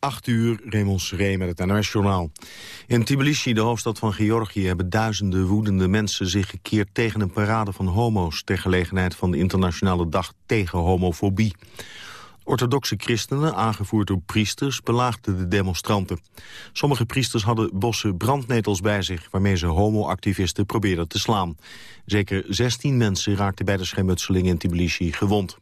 8 uur, Raymond Seré met het NOS-journaal. In Tbilisi, de hoofdstad van Georgië, hebben duizenden woedende mensen zich gekeerd tegen een parade van homo's ter gelegenheid van de internationale dag tegen homofobie. Orthodoxe christenen, aangevoerd door priesters, belaagden de demonstranten. Sommige priesters hadden bossen brandnetels bij zich... waarmee ze homoactivisten probeerden te slaan. Zeker 16 mensen raakten bij de schermutseling in Tbilisi gewond.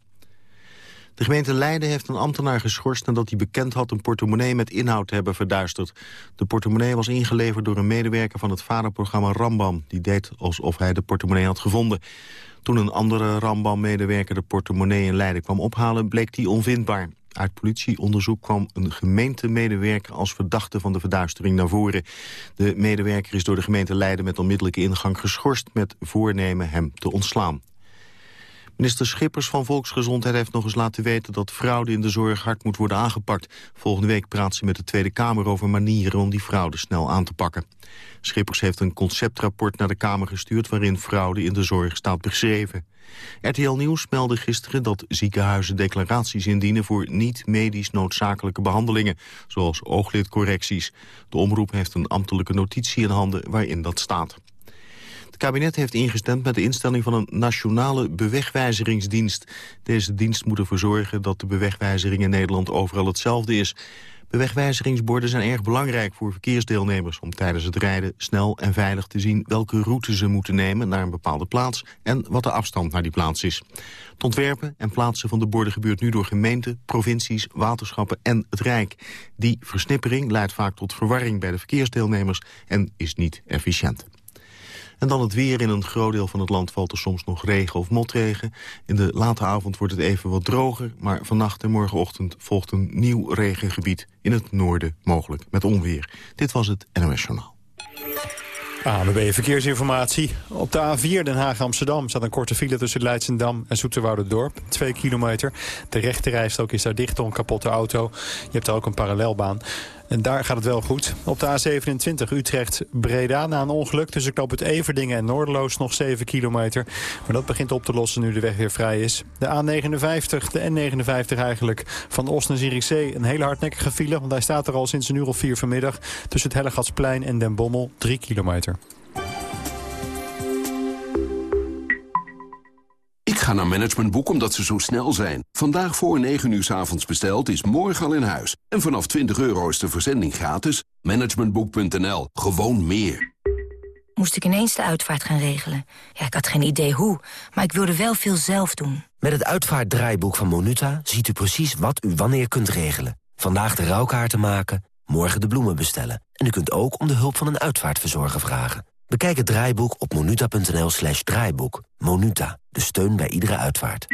De gemeente Leiden heeft een ambtenaar geschorst nadat hij bekend had een portemonnee met inhoud te hebben verduisterd. De portemonnee was ingeleverd door een medewerker van het vaderprogramma Rambam. Die deed alsof hij de portemonnee had gevonden. Toen een andere Rambam-medewerker de portemonnee in Leiden kwam ophalen, bleek die onvindbaar. Uit politieonderzoek kwam een gemeentemedewerker als verdachte van de verduistering naar voren. De medewerker is door de gemeente Leiden met onmiddellijke ingang geschorst met voornemen hem te ontslaan. Minister Schippers van Volksgezondheid heeft nog eens laten weten dat fraude in de zorg hard moet worden aangepakt. Volgende week praat ze met de Tweede Kamer over manieren om die fraude snel aan te pakken. Schippers heeft een conceptrapport naar de Kamer gestuurd waarin fraude in de zorg staat beschreven. RTL Nieuws meldde gisteren dat ziekenhuizen declaraties indienen voor niet-medisch noodzakelijke behandelingen, zoals ooglidcorrecties. De omroep heeft een ambtelijke notitie in handen waarin dat staat. Het kabinet heeft ingestemd met de instelling van een nationale bewegwijzeringsdienst. Deze dienst moet ervoor zorgen dat de bewegwijzering in Nederland overal hetzelfde is. Bewegwijzeringsborden zijn erg belangrijk voor verkeersdeelnemers... om tijdens het rijden snel en veilig te zien welke route ze moeten nemen naar een bepaalde plaats... en wat de afstand naar die plaats is. Het ontwerpen en plaatsen van de borden gebeurt nu door gemeenten, provincies, waterschappen en het Rijk. Die versnippering leidt vaak tot verwarring bij de verkeersdeelnemers en is niet efficiënt. En dan het weer. In een groot deel van het land valt er soms nog regen of motregen. In de late avond wordt het even wat droger. Maar vannacht en morgenochtend volgt een nieuw regengebied in het noorden mogelijk met onweer. Dit was het NOS Journaal. ANWB Verkeersinformatie. Op de A4 Den Haag-Amsterdam staat een korte file tussen Leidsendam en Dorp. Twee kilometer. De rechterrijstrook is daar dicht door een kapotte auto. Je hebt daar ook een parallelbaan. En daar gaat het wel goed. Op de A27 Utrecht-Breda na een ongeluk tussen knoop het Everdingen en Noorderloos nog 7 kilometer. Maar dat begint op te lossen nu de weg weer vrij is. De A59, de N59 eigenlijk, van Oost naar. Een hele hardnekkige file, want hij staat er al sinds een uur of vier vanmiddag... tussen het Hellegatsplein en Den Bommel, 3 kilometer. Ga naar Managementboek omdat ze zo snel zijn. Vandaag voor 9 uur s avonds besteld is morgen al in huis. En vanaf 20 euro is de verzending gratis. Managementboek.nl. Gewoon meer. Moest ik ineens de uitvaart gaan regelen. Ja, ik had geen idee hoe, maar ik wilde wel veel zelf doen. Met het uitvaartdraaiboek van Monuta ziet u precies wat u wanneer kunt regelen. Vandaag de rouwkaarten maken, morgen de bloemen bestellen. En u kunt ook om de hulp van een uitvaartverzorger vragen. Bekijk het draaiboek op monuta.nl slash draaiboek. Monuta, de steun bij iedere uitvaart.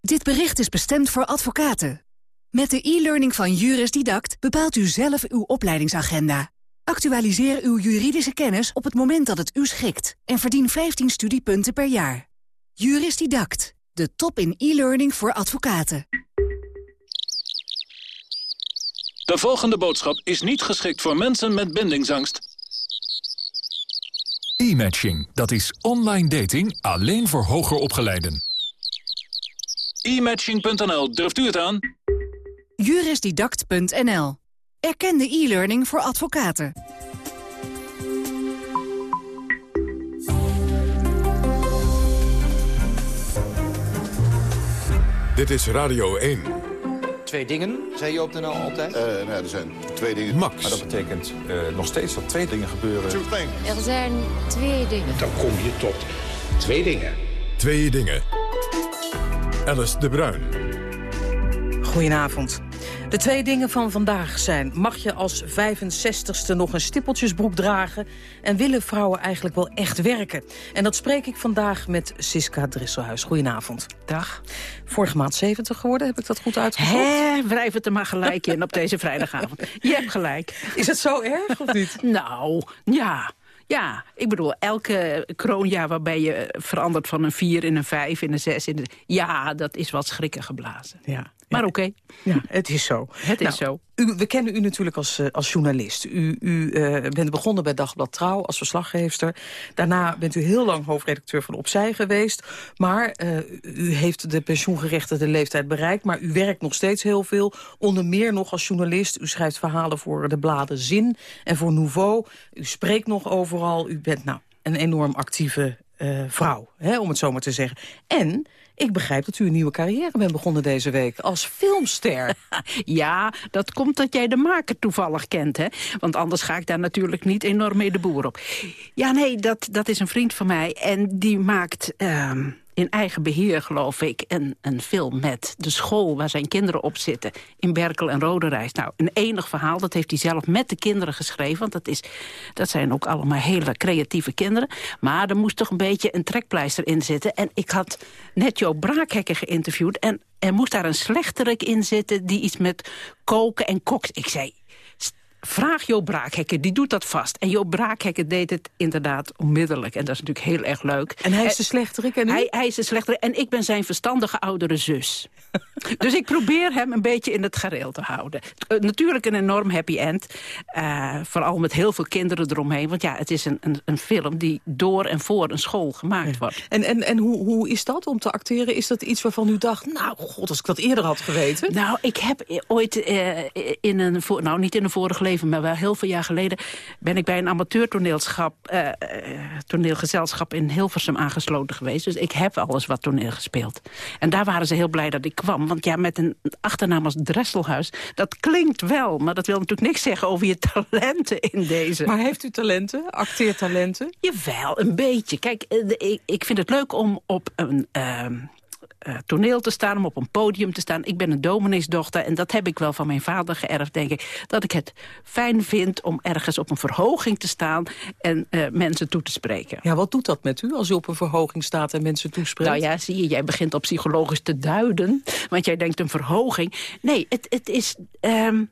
Dit bericht is bestemd voor advocaten. Met de e-learning van Juris Didact bepaalt u zelf uw opleidingsagenda. Actualiseer uw juridische kennis op het moment dat het u schikt. En verdien 15 studiepunten per jaar. Juris Didact, de top in e-learning voor advocaten. De volgende boodschap is niet geschikt voor mensen met bindingsangst. E-matching, dat is online dating alleen voor hoger opgeleiden. E-matching.nl, durft u het aan? Jurisdidact.nl. Erkende e-learning voor advocaten. Dit is Radio 1. Twee dingen, zei je op de NL altijd? Uh, nou, er zijn twee dingen. Max. Maar dat betekent uh, nog steeds dat twee dingen gebeuren. Er zijn twee dingen. Dan kom je tot twee dingen. Twee dingen. Alice de Bruin. Goedenavond. De twee dingen van vandaag zijn... mag je als 65ste nog een stippeltjesbroek dragen... en willen vrouwen eigenlijk wel echt werken? En dat spreek ik vandaag met Siska Drisselhuis. Goedenavond. Dag. Vorige maand 70 geworden, heb ik dat goed uitgezocht? Hé, wrijf het er maar gelijk in op deze vrijdagavond. Je hebt gelijk. Is het zo erg of niet? nou, ja... Ja, ik bedoel, elke kroonjaar waarbij je verandert van een 4 in een 5 in een 6 in de, Ja, dat is wat schrikken geblazen. Ja. Maar oké. Ja, het is zo. Het is Nou, zo. U, we kennen u natuurlijk als, eh, als journalist. U, u eh, bent begonnen bij Dagblad Trouw als verslaggeefster. Daarna bent u heel lang hoofdredacteur van Opzij geweest. Maar eh, u heeft de pensioengerechtigde leeftijd bereikt. Maar u werkt nog steeds heel veel. Onder meer nog als journalist. U schrijft verhalen voor de bladen Zin en voor Nouveau. U spreekt nog overal. U bent nou een enorm actieve vrouw, hè, om het zo maar te zeggen. En ik begrijp dat u een nieuwe carrière bent begonnen deze week als filmster. Ja, dat komt dat jij de maker toevallig kent, hè? Want anders ga ik daar natuurlijk niet enorm mee de boer op. Ja, nee, dat, dat is een vriend van mij en die maakt... ehm, in eigen beheer, geloof ik, een, een film met de school waar zijn kinderen op zitten. In Berkel en Roderijs. Nou, een enig verhaal, dat heeft hij zelf met de kinderen geschreven. Want dat, is, dat zijn ook allemaal hele creatieve kinderen. Maar er moest toch een beetje een trekpleister in zitten. En ik had net Joop Braakhekker geïnterviewd. En er moest daar een slechterik in zitten die iets met koken en koks. Ik zei, Vraag Joop Braakhekker, die doet dat vast. En Joop Braakhekker deed het inderdaad onmiddellijk. En dat is natuurlijk heel erg leuk. En hij is de slechterik en? Hij, hij is de slechterik en ik ben zijn verstandige oudere zus. dus ik probeer hem een beetje in het gareel te houden. Eh, natuurlijk een enorm happy end. Eh, vooral met heel veel kinderen eromheen. Want ja, het is een, een, een film die door en voor een school gemaakt wordt. En, en, en hoe, hoe is dat om te acteren? Is dat iets waarvan u dacht, nou god, als ik dat eerder had geweten? Nou, ik heb ooit eh, in een... Nou, niet in een vorig leven, maar wel heel veel jaar geleden... ben ik bij een amateurtoneelschap, eh, eh, toneelgezelschap in Hilversum aangesloten geweest. Dus ik heb al eens wat toneel gespeeld. En daar waren ze heel blij dat ik kwam. Want ja, met een achternaam als Dresselhuis, dat klinkt wel. Maar dat wil natuurlijk niks zeggen over je talenten in deze. Maar heeft u talenten, acteertalenten? Jawel, een beetje. Kijk, eh, ik vind het leuk om op een... ehm, eh, toneel te staan, om op een podium te staan. Ik ben een domineesdochter en dat heb ik wel van mijn vader geërfd, denk ik. Dat ik het fijn vind om ergens op een verhoging te staan en eh, mensen toe te spreken. Ja, wat doet dat met u als u op een verhoging staat en mensen toespreekt? Nou ja, zie je, jij begint op psychologisch te duiden. Want jij denkt een verhoging. Nee, het, het is... ehm,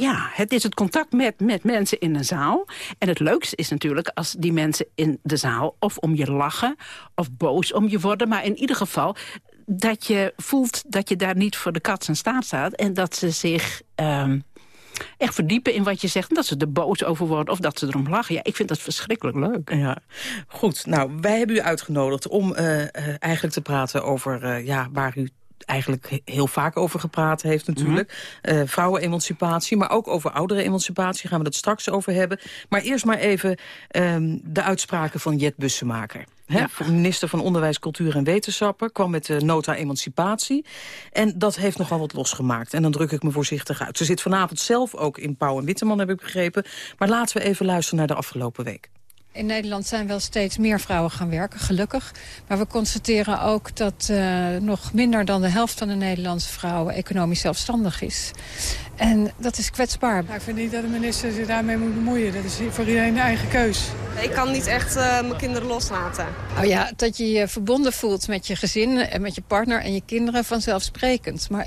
ja, het is het contact met, met mensen in een zaal. En het leukste is natuurlijk als die mensen in de zaal... of om je lachen of boos om je worden. Maar in ieder geval dat je voelt dat je daar niet voor de kat zijn staat staat... en dat ze zich... ehm, echt verdiepen in wat je zegt. En dat ze er boos over worden of dat ze erom lachen. Ja, ik vind dat verschrikkelijk leuk. Ja, goed. Nou, wij hebben u uitgenodigd om eh, eh, eigenlijk te praten over eh, ja, waar u eigenlijk he- heel vaak over gepraat heeft natuurlijk. Mhm. Eh, vrouwenemancipatie, maar ook over oudere-emancipatie gaan we het straks over hebben. Maar eerst maar even ehm, de uitspraken van Jet Bussemaker. Hè, Ja. Minister van Onderwijs, Cultuur en Wetenschappen kwam met de nota emancipatie. En dat heeft nogal wat losgemaakt. En dan druk ik me voorzichtig uit. Ze zit vanavond zelf ook in Pauw en Witteman, heb ik begrepen. Maar laten we even luisteren naar de afgelopen week. In Nederland zijn wel steeds meer vrouwen gaan werken, gelukkig. Maar we constateren ook dat eh, nog minder dan de helft van de Nederlandse vrouwen economisch zelfstandig is. En dat is kwetsbaar. Nou, ik vind niet dat de minister zich daarmee moet bemoeien. Dat is voor iedereen de eigen keus. Ik kan niet echt eh, mijn kinderen loslaten. Oh ja, dat je je verbonden voelt met je gezin en met je partner en je kinderen vanzelfsprekend. Maar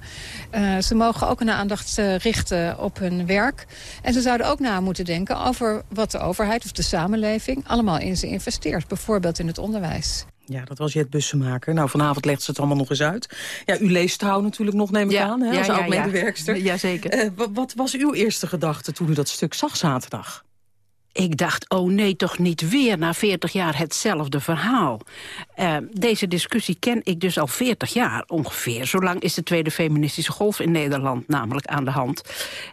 eh, ze mogen ook een aandacht eh, richten op hun werk. En ze zouden ook na moeten denken over wat de overheid of de samenleving allemaal in ze investeert. Bijvoorbeeld in het onderwijs. Ja, dat was Jet Bussemaker. Nou, vanavond legt ze het allemaal nog eens uit. Ja, u leest trouw natuurlijk nog, neem ik Ja, aan, hè, ja, als ja, oud-medewerkster. ja. Jazeker. Eh, wa- wat was uw eerste gedachte toen u dat stuk zag zaterdag? Ik dacht, oh nee, toch niet weer na 40 jaar hetzelfde verhaal. Eh, deze discussie ken ik dus al 40 jaar ongeveer. Zolang is de tweede feministische golf in Nederland namelijk aan de hand.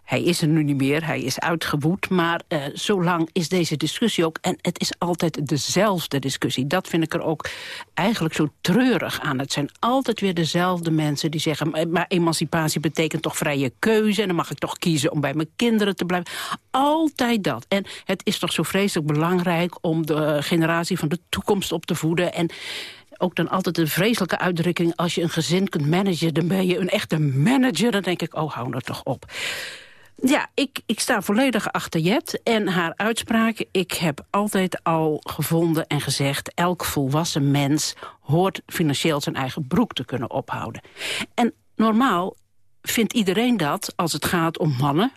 Hij is er nu niet meer, hij is uitgewoed. Maar eh zolang is deze discussie ook. En het is altijd dezelfde discussie. Dat vind ik er ook eigenlijk zo treurig aan. Het zijn altijd weer dezelfde mensen die zeggen... "Maar- maar emancipatie betekent toch vrije keuze... en dan mag ik toch kiezen om bij mijn kinderen te blijven. Altijd dat. En het is toch zo vreselijk belangrijk... om de generatie van de toekomst op te voeden... en ook dan altijd een vreselijke uitdrukking... als je een gezin kunt managen, dan ben je een echte manager. Dan denk ik, oh, hou nou toch op. Ja, ik, ik sta volledig achter Jet en haar uitspraak. Ik heb altijd al gevonden en gezegd... elk volwassen mens hoort financieel zijn eigen broek te kunnen ophouden. En normaal vindt iedereen dat als het gaat om mannen...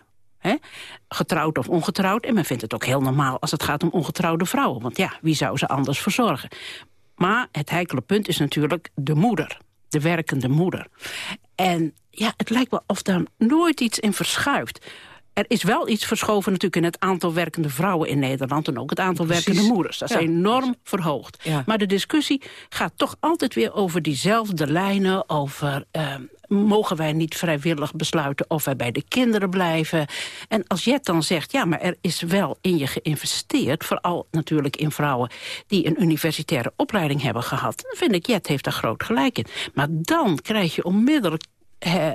Getrouwd of ongetrouwd. En men vindt het ook heel normaal als het gaat om ongetrouwde vrouwen. Want ja, wie zou ze anders verzorgen? Maar het heikele punt is natuurlijk de moeder. De werkende moeder. En ja, het lijkt wel of daar nooit iets in verschuift. Er is wel iets verschoven natuurlijk in het aantal werkende vrouwen in Nederland... en ook het aantal Precies. werkende moeders. Dat is Ja. enorm verhoogd. Ja. Maar de discussie gaat toch altijd weer over diezelfde lijnen... over ehm, mogen wij niet vrijwillig besluiten of wij bij de kinderen blijven. En als Jet dan zegt, ja, maar er is wel in je geïnvesteerd... vooral natuurlijk in vrouwen die een universitaire opleiding hebben gehad... dan vind ik, Jet heeft daar groot gelijk in. Maar dan krijg je onmiddellijk... eh,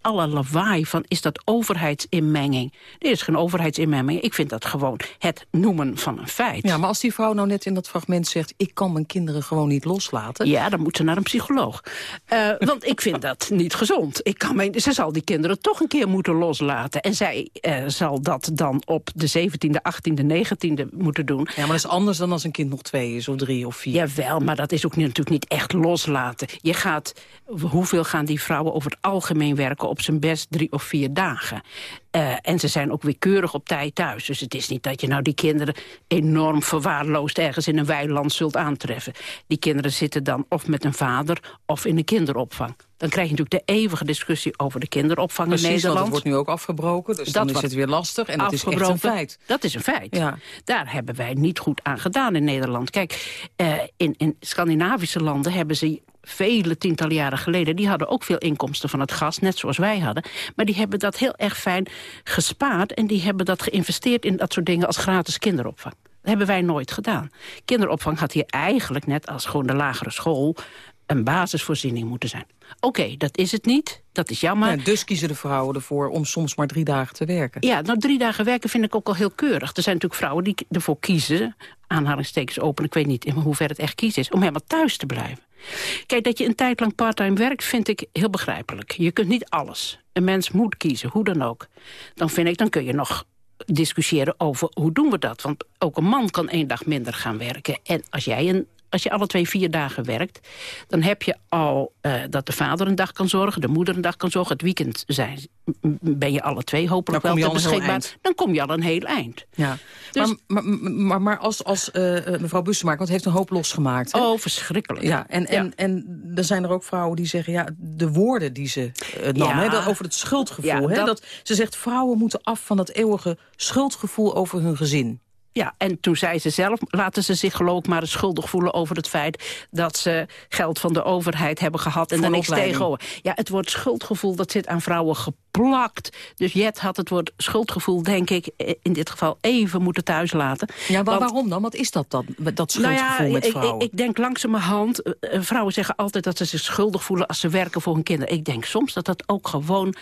alle lawaai van is dat overheidsinmenging. Dit is geen overheidsinmenging. Ik vind dat gewoon het noemen van een feit. Ja, maar als die vrouw nou net in dat fragment zegt... ik kan mijn kinderen gewoon niet loslaten... Ja, dan moet ze naar een psycholoog. Eh, want ik vind dat niet gezond. Ik kan mijn, ze zal die kinderen toch een keer moeten loslaten. En zij eh, zal dat dan op de 17e, 18e, 19e moeten doen. Ja, maar dat is anders dan als een kind nog twee is of drie of vier. Jawel, maar dat is ook niet- natuurlijk niet echt loslaten. Je gaat, hoeveel gaan die vrouwen over het algemeen werken... op zijn best drie of vier dagen. Eh, en ze zijn ook weer keurig op tijd thuis. Dus het is niet dat je nou die kinderen enorm verwaarloosd... ergens in een weiland zult aantreffen. Die kinderen zitten dan of met een vader of in een kinderopvang. Dan krijg je natuurlijk de eeuwige discussie over de kinderopvang Precies, in Nederland. het wordt nu ook afgebroken. Dus dan is het weer lastig. En dat is echt een feit. Dat is een feit. Ja. Daar hebben wij niet goed aan gedaan in Nederland. Kijk, eh, in, in Scandinavische landen hebben ze vele tientallen jaren geleden... die hadden ook veel inkomsten van het gas, net zoals wij hadden. Maar die hebben dat heel erg fijn gespaard... en die hebben dat geïnvesteerd in dat soort dingen als gratis kinderopvang. Dat hebben wij nooit gedaan. Kinderopvang had hier eigenlijk net als gewoon de lagere school... een basisvoorziening moeten zijn. Oké, dat is het niet. Dat is jammer. Ja, dus kiezen de vrouwen ervoor om soms maar drie dagen te werken. Ja, nou drie dagen werken vind ik ook al heel keurig. Er zijn natuurlijk vrouwen die ervoor kiezen, aanhalingstekens open, ik weet niet in hoeverre het echt kiezen is, om helemaal thuis te blijven. Kijk, dat je een tijd lang parttime werkt, vind ik heel begrijpelijk. Je kunt niet alles. Een mens moet kiezen, hoe dan ook. Dan vind ik, dan kun je nog discussiëren over hoe doen we dat. Want ook een man kan één dag minder gaan werken. En als jij een als je alle twee vier dagen werkt, dan heb je al eh, dat de vader een dag kan zorgen, de moeder een dag kan zorgen. Het weekend zijn, ben je alle twee hopelijk Dan wel te beschikbaar. Dan kom je al een heel eind. Ja. Dus- maar, maar, maar, maar als, als eh, eh, mevrouw Bussemaker, want heeft een hoop losgemaakt. hè? Oh, verschrikkelijk. Ja, en, en, en er zijn er ook vrouwen die zeggen... ja, de woorden die ze eh, nam, Ja. over het schuldgevoel. Ja, dat... ze zegt, vrouwen moeten af van dat eeuwige schuldgevoel over hun gezin. Ja, en toen zei ze zelf, laten ze zich geloof ik maar eens schuldig voelen over het feit dat ze geld van de overheid hebben gehad en daar niks tegenover. Ja, het woord schuldgevoel, dat zit aan vrouwen geplakt. Dus Jet had het woord schuldgevoel, denk ik, in dit geval even moeten thuislaten. Ja, maar Want- waarom dan? Wat is dat dan, dat Nou schuldgevoel ja, met vrouwen? Ik, ik denk langzamerhand, eh, eh, vrouwen zeggen altijd dat ze zich schuldig voelen als ze werken voor hun kinderen. Ik denk soms dat dat ook gewoon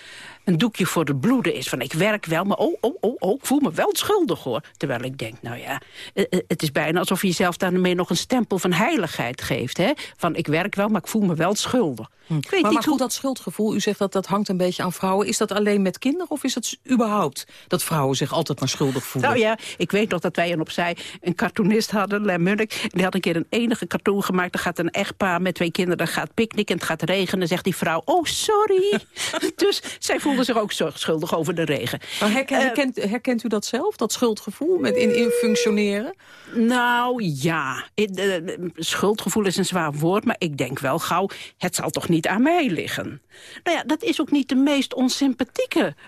een doekje voor de bloeden is. Van ik werk wel, maar oh, oh, oh, oh, ik voel me wel schuldig hoor. Terwijl ik denk, nou ja, eh, eh, het is bijna alsof je jezelf daarmee nog een stempel van heiligheid geeft. Hè? Van ik werk wel, maar ik voel me wel schuldig. Ik weet Hm. maar, niet maar goed, hoe... dat schuldgevoel, u zegt dat dat hangt een beetje aan vrouwen. Is dat alleen met kinderen of is het überhaupt dat vrouwen zich altijd maar schuldig voelen? Nou ja, ik weet nog dat wij een opzij een cartoonist hadden, Lem Munnik. Die had een keer een enige cartoon gemaakt. Er gaat een echtpaar met twee kinderen, gaat picknicken en het gaat regenen. Dan zegt die vrouw, oh sorry. dus zij voelde zich ook schuldig over de regen. Maar herken- Eh, herkent, herkent u dat zelf, dat schuldgevoel met in, in functioneren? Nou ja, eh, schuldgevoel is een zwaar woord, maar ik denk wel gauw, het zal toch niet aan mij liggen. Nou ja, dat is ook niet de meest onsympathieke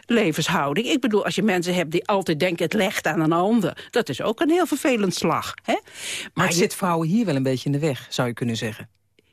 levenshouding. Ik bedoel, als je mensen hebt die altijd denken het legt aan een ander, dat is ook een heel vervelend slag. Hè? Maar het je- zit vrouwen hier wel een beetje in de weg, zou je kunnen zeggen.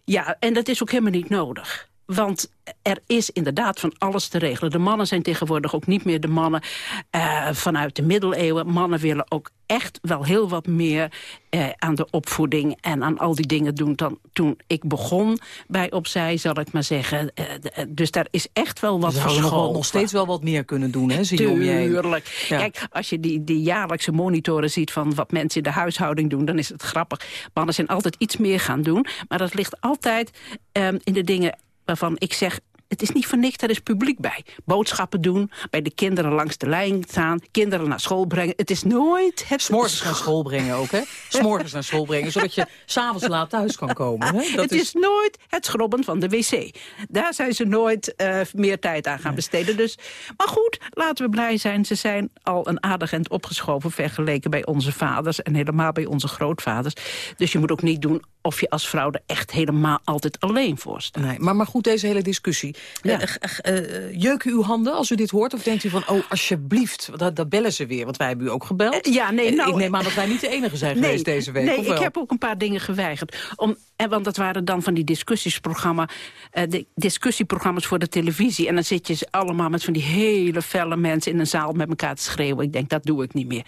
Ja, en dat is ook helemaal niet nodig. Want er is inderdaad van alles te regelen. De mannen zijn tegenwoordig ook niet meer de mannen eh, vanuit de middeleeuwen. Mannen willen ook echt wel heel wat meer eh, aan de opvoeding... en aan al die dingen doen dan toen ik begon bij Opzij, zal ik maar zeggen. Eh, dus daar is echt wel wat zouden nog, wel- nog steeds wel wat meer kunnen doen, hè? Zie. Tuurlijk. Ja. Kijk, als je die, die jaarlijkse monitoren ziet van wat mensen in de huishouding doen, dan is het grappig. Mannen zijn altijd iets meer gaan doen, maar dat ligt altijd ehm, in de dingen waarvan ik zeg... Het is niet voor niks, daar is publiek bij. Boodschappen doen, bij de kinderen langs de lijn staan... kinderen naar school brengen. Het is nooit... Het S'morgens naar school brengen ook, hè? S'morgens naar school brengen, zodat je s'avonds laat thuis kan komen. Hè? Dat het is... nooit het schrobben van de wc. Daar zijn ze nooit eh, meer tijd aan gaan besteden. Dus, maar goed, laten we blij zijn. Ze zijn al een aardig end opgeschoven... vergeleken bij onze vaders en helemaal bij onze grootvaders. Dus je moet ook niet doen of je als vrouw er echt helemaal altijd alleen voor staat. Nee, maar, maar goed, deze hele discussie. Ja. Eh, jeuken uw handen als u dit hoort? Of denkt u van, oh, alsjeblieft, dat, dat bellen ze weer. Want wij hebben u ook gebeld. Eh, ja, nee, nou, Ik neem aan dat wij niet de enige zijn nee, geweest deze week, Nee, ik heb ook een paar dingen geweigerd. Om, en, want dat waren dan van die discussiesprogramma, de discussieprogramma's voor de televisie. En dan zit je ze allemaal met van die hele felle mensen in een zaal met elkaar te schreeuwen. Ik denk, dat doe ik niet meer.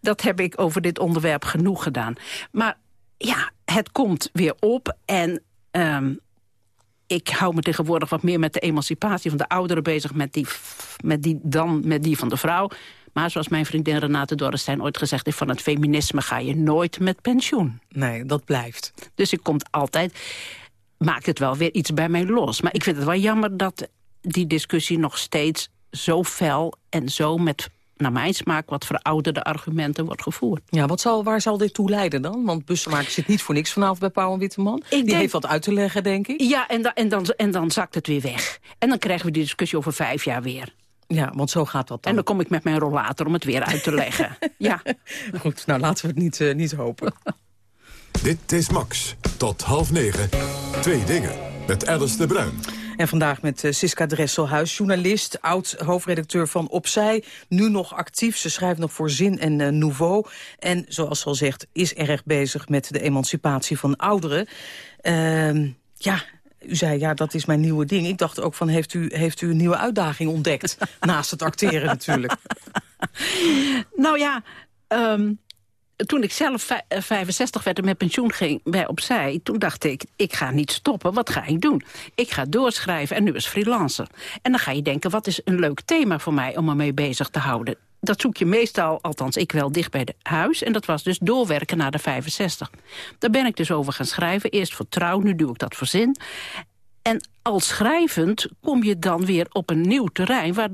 Dat heb ik over dit onderwerp genoeg gedaan. Maar ja, het komt weer op en... ehm, ik hou me tegenwoordig wat meer met de emancipatie van de ouderen bezig... met die, met die, dan met die van de vrouw. Maar zoals mijn vriendin Renate Dorrestein ooit gezegd heeft... van het feminisme ga je nooit met pensioen. Nee, dat blijft. Dus ik komt altijd... maakt het wel weer iets bij mij los. Maar ik vind het wel jammer dat die discussie nog steeds zo fel... en zo met, naar mijn smaak, wat verouderde argumenten wordt gevoerd. Ja, wat zal, waar zal dit toe leiden dan? Want bussenmaker zit niet voor niks vanavond bij Pauw en Witteman. Die denk- heeft wat uit te leggen, denk ik. Ja, en, da- en, dan, en dan zakt het weer weg. En dan krijgen we die discussie over vijf jaar weer. Ja, want zo gaat dat dan. En dan kom ik met mijn rollator om het weer uit te leggen. ja. Goed, nou laten we het niet, eh, niet hopen. Dit is Max. Tot half negen. Twee dingen. Met Alice de Bruin. En vandaag met eh, Siska Dresselhuis, journalist, oud-hoofdredacteur van Opzij. Nu nog actief, ze schrijft nog voor Zin en eh, Nouveau. En zoals ze al zegt, is erg bezig met de emancipatie van ouderen. Ehm, ja, u zei, ja, dat is mijn nieuwe ding. Ik dacht ook van, heeft u, heeft u een nieuwe uitdaging ontdekt? Naast het acteren natuurlijk. Nou ja, ehm, toen ik zelf vij- eh, 65 werd en met pensioen ging bij Opzij... toen dacht ik, ik ga niet stoppen, wat ga ik doen? Ik ga doorschrijven en nu als freelancer. En dan ga je denken, wat is een leuk thema voor mij om me mee bezig te houden? Dat zoek je meestal, althans ik wel, dicht bij de huis. En dat was dus doorwerken naar de 65. Daar ben ik dus over gaan schrijven. Eerst voor trouw, nu doe ik dat voor zin. En als schrijvend kom je dan weer op een nieuw terrein... waar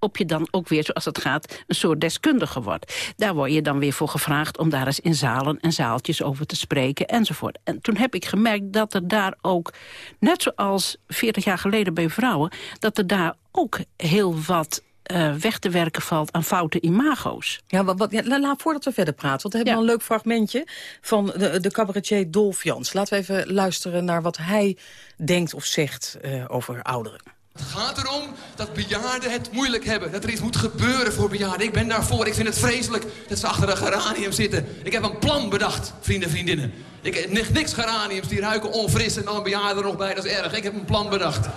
op je dan ook weer, zoals het gaat, een soort deskundige wordt. Daar word je dan weer voor gevraagd om daar eens in zalen en zaaltjes over te spreken enzovoort. En toen heb ik gemerkt dat er daar ook, net zoals 40 jaar geleden bij vrouwen... dat er daar ook heel wat eh, weg te werken valt aan foute imago's. Ja, wat, wat, ja, la- laat, voordat we verder praten, want we hebben al een leuk fragmentje van de, de cabaretier Dolf Jans. Laten we even luisteren naar wat hij denkt of zegt eh, over ouderen. Het gaat erom dat bejaarden het moeilijk hebben. Dat er iets moet gebeuren voor bejaarden. Ik ben daarvoor. Ik vind het vreselijk dat ze achter een geranium zitten. Ik heb een plan bedacht, vrienden en vriendinnen. Ik niks geraniums, die ruiken onfris en dan een bejaarde er nog bij. Dat is erg. Ik heb een plan bedacht.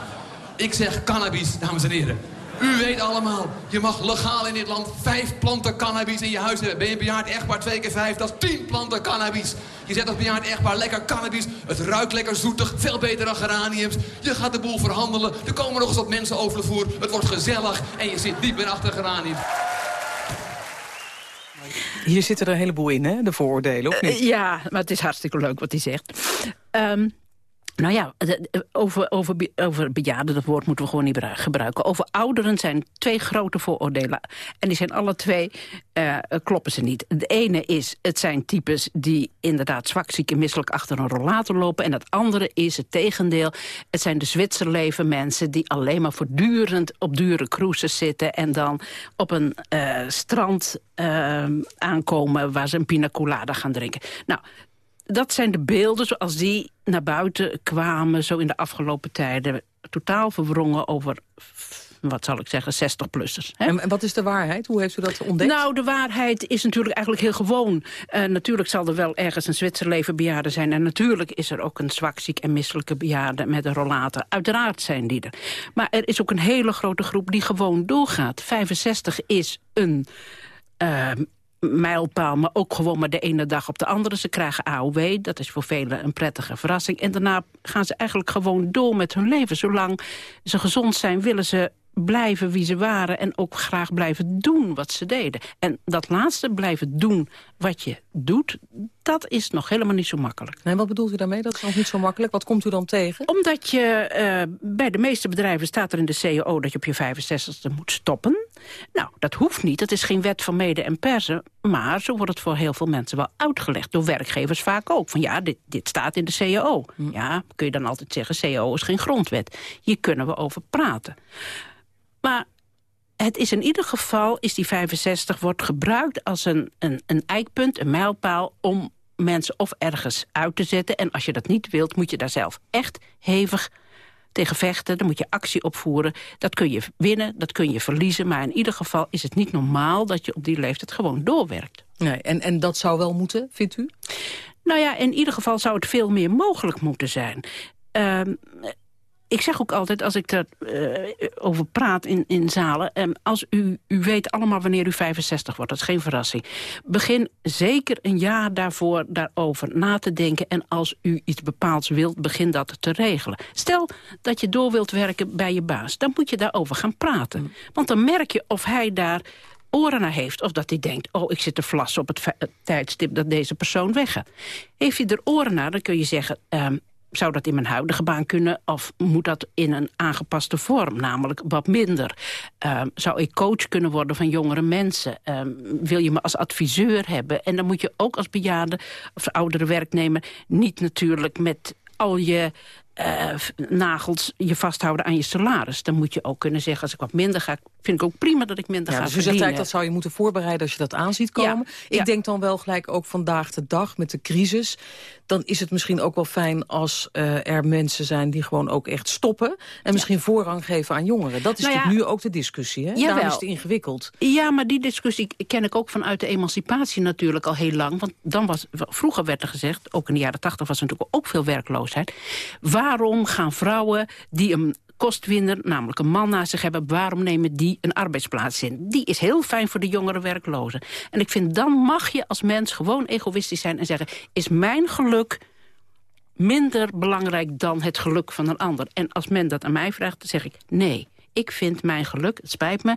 Ik zeg cannabis, dames en heren. U weet allemaal, je mag legaal in dit land vijf planten cannabis in je huis hebben. Ben je bejaard echtpaar twee keer vijf, dat is tien planten cannabis. Je zet als bejaard echtpaar lekker cannabis. Het ruikt lekker zoetig, veel beter dan geraniums. Je gaat de boel verhandelen. Er komen nog eens wat mensen over de vloer. Het wordt gezellig en je zit niet meer achter geraniums. Hier zitten er een heleboel in, hè, de vooroordelen, of niet? Eh, ja, maar het is hartstikke leuk wat hij zegt. Ehm, nou ja, over, over, over bejaarden, dat woord moeten we gewoon niet gebru- gebruiken. Over ouderen zijn twee grote vooroordelen. En die zijn alle twee, eh, kloppen ze niet. De ene is, het zijn types die inderdaad zwakziek en misselijk achter een rollator lopen. En het andere is het tegendeel. Het zijn de Zwitserleven mensen die alleen maar voortdurend op dure cruises zitten. En dan op een eh, strand eh, aankomen waar ze een pina colada gaan drinken. Nou, dat zijn de beelden zoals die naar buiten kwamen... zo in de afgelopen tijden. Totaal verwrongen over, wat zal ik zeggen, 60-plussers. En, en wat is de waarheid? Hoe heeft u dat ontdekt? Nou, de waarheid is natuurlijk eigenlijk heel gewoon. Eh, natuurlijk zal er wel ergens een Zwitserleven bejaarde zijn... en natuurlijk is er ook een zwakziek en misselijke bejaarde met een rollator. Uiteraard zijn die er. Maar er is ook een hele grote groep die gewoon doorgaat. 65 is een... eh, mijlpaal, maar ook gewoon maar de ene dag op de andere. Ze krijgen AOW, dat is voor velen een prettige verrassing. En daarna gaan ze eigenlijk gewoon door met hun leven. Zolang ze gezond zijn, willen ze blijven wie ze waren... en ook graag blijven doen wat ze deden. En dat laatste, blijven doen wat je doet... dat is nog helemaal niet zo makkelijk. Nee, wat bedoelt u daarmee? Dat is nog niet zo makkelijk. Wat komt u dan tegen? Omdat je eh, bij de meeste bedrijven staat er in de CEO... dat je op je 65e moet stoppen. Nou, dat hoeft niet. Dat is geen wet van mede en persen. Maar zo wordt het voor heel veel mensen wel uitgelegd. Door werkgevers vaak ook. Van ja, dit, dit staat in de CEO. Ja, kun je dan altijd zeggen, CEO is geen grondwet. Hier kunnen we over praten. Maar het is in ieder geval, is die 65 wordt gebruikt als een, een, een eikpunt, een mijlpaal... om mensen of ergens uit te zetten. En als je dat niet wilt, moet je daar zelf echt hevig tegen vechten. Dan moet je actie opvoeren. Dat kun je winnen, dat kun je verliezen. Maar in ieder geval is het niet normaal dat je op die leeftijd gewoon doorwerkt. Nee, en, en dat zou wel moeten, vindt u? Nou ja, in ieder geval zou het veel meer mogelijk moeten zijn. Ehm, ik zeg ook altijd, als ik erover uh, over praat in, in zalen... Um, als u, u weet allemaal wanneer u 65 wordt, dat is geen verrassing. Begin zeker een jaar daarvoor daarover na te denken... en als u iets bepaalds wilt, begin dat te regelen. Stel dat je door wilt werken bij je baas, dan moet je daarover gaan praten. Mm. Want dan merk je of hij daar oren naar heeft. Of dat hij denkt, oh, ik zit te vlassen op het, het tijdstip dat deze persoon weggaat. Heeft hij er oren naar, dan kun je zeggen... Um, zou dat in mijn huidige baan kunnen of moet dat in een aangepaste vorm, namelijk wat minder? Um, zou ik coach kunnen worden van jongere mensen? Um, wil je me als adviseur hebben? En dan moet je ook als bejaarde of oudere werknemer niet natuurlijk met al je uh, nagels je vasthouden aan je salaris. Dan moet je ook kunnen zeggen, als ik wat minder ga... vind ik ook prima dat ik minder ja, ga dus verdienen. Dus dat zou je moeten voorbereiden als je dat aan ziet komen. Ja, ik ja. denk dan wel gelijk ook vandaag de dag met de crisis... dan is het misschien ook wel fijn als uh, er mensen zijn die gewoon ook echt stoppen... en misschien voorrang geven aan jongeren. Dat is nou nu ook de discussie, hè? Daarom is het ingewikkeld. Ja, maar die discussie ken ik ook vanuit de emancipatie natuurlijk al heel lang. Want dan was, vroeger werd er gezegd, ook in de jaren tachtig was er natuurlijk ook veel werkloosheid... waarom gaan vrouwen die een kostwinner, namelijk een man naast zich hebben... waarom nemen die een arbeidsplaats in? Die is heel fijn voor de jongere werklozen. En ik vind, dan mag je als mens gewoon egoïstisch zijn en zeggen... is mijn geluk minder belangrijk dan het geluk van een ander? En als men dat aan mij vraagt, dan zeg ik nee. Ik vind mijn geluk, het spijt me,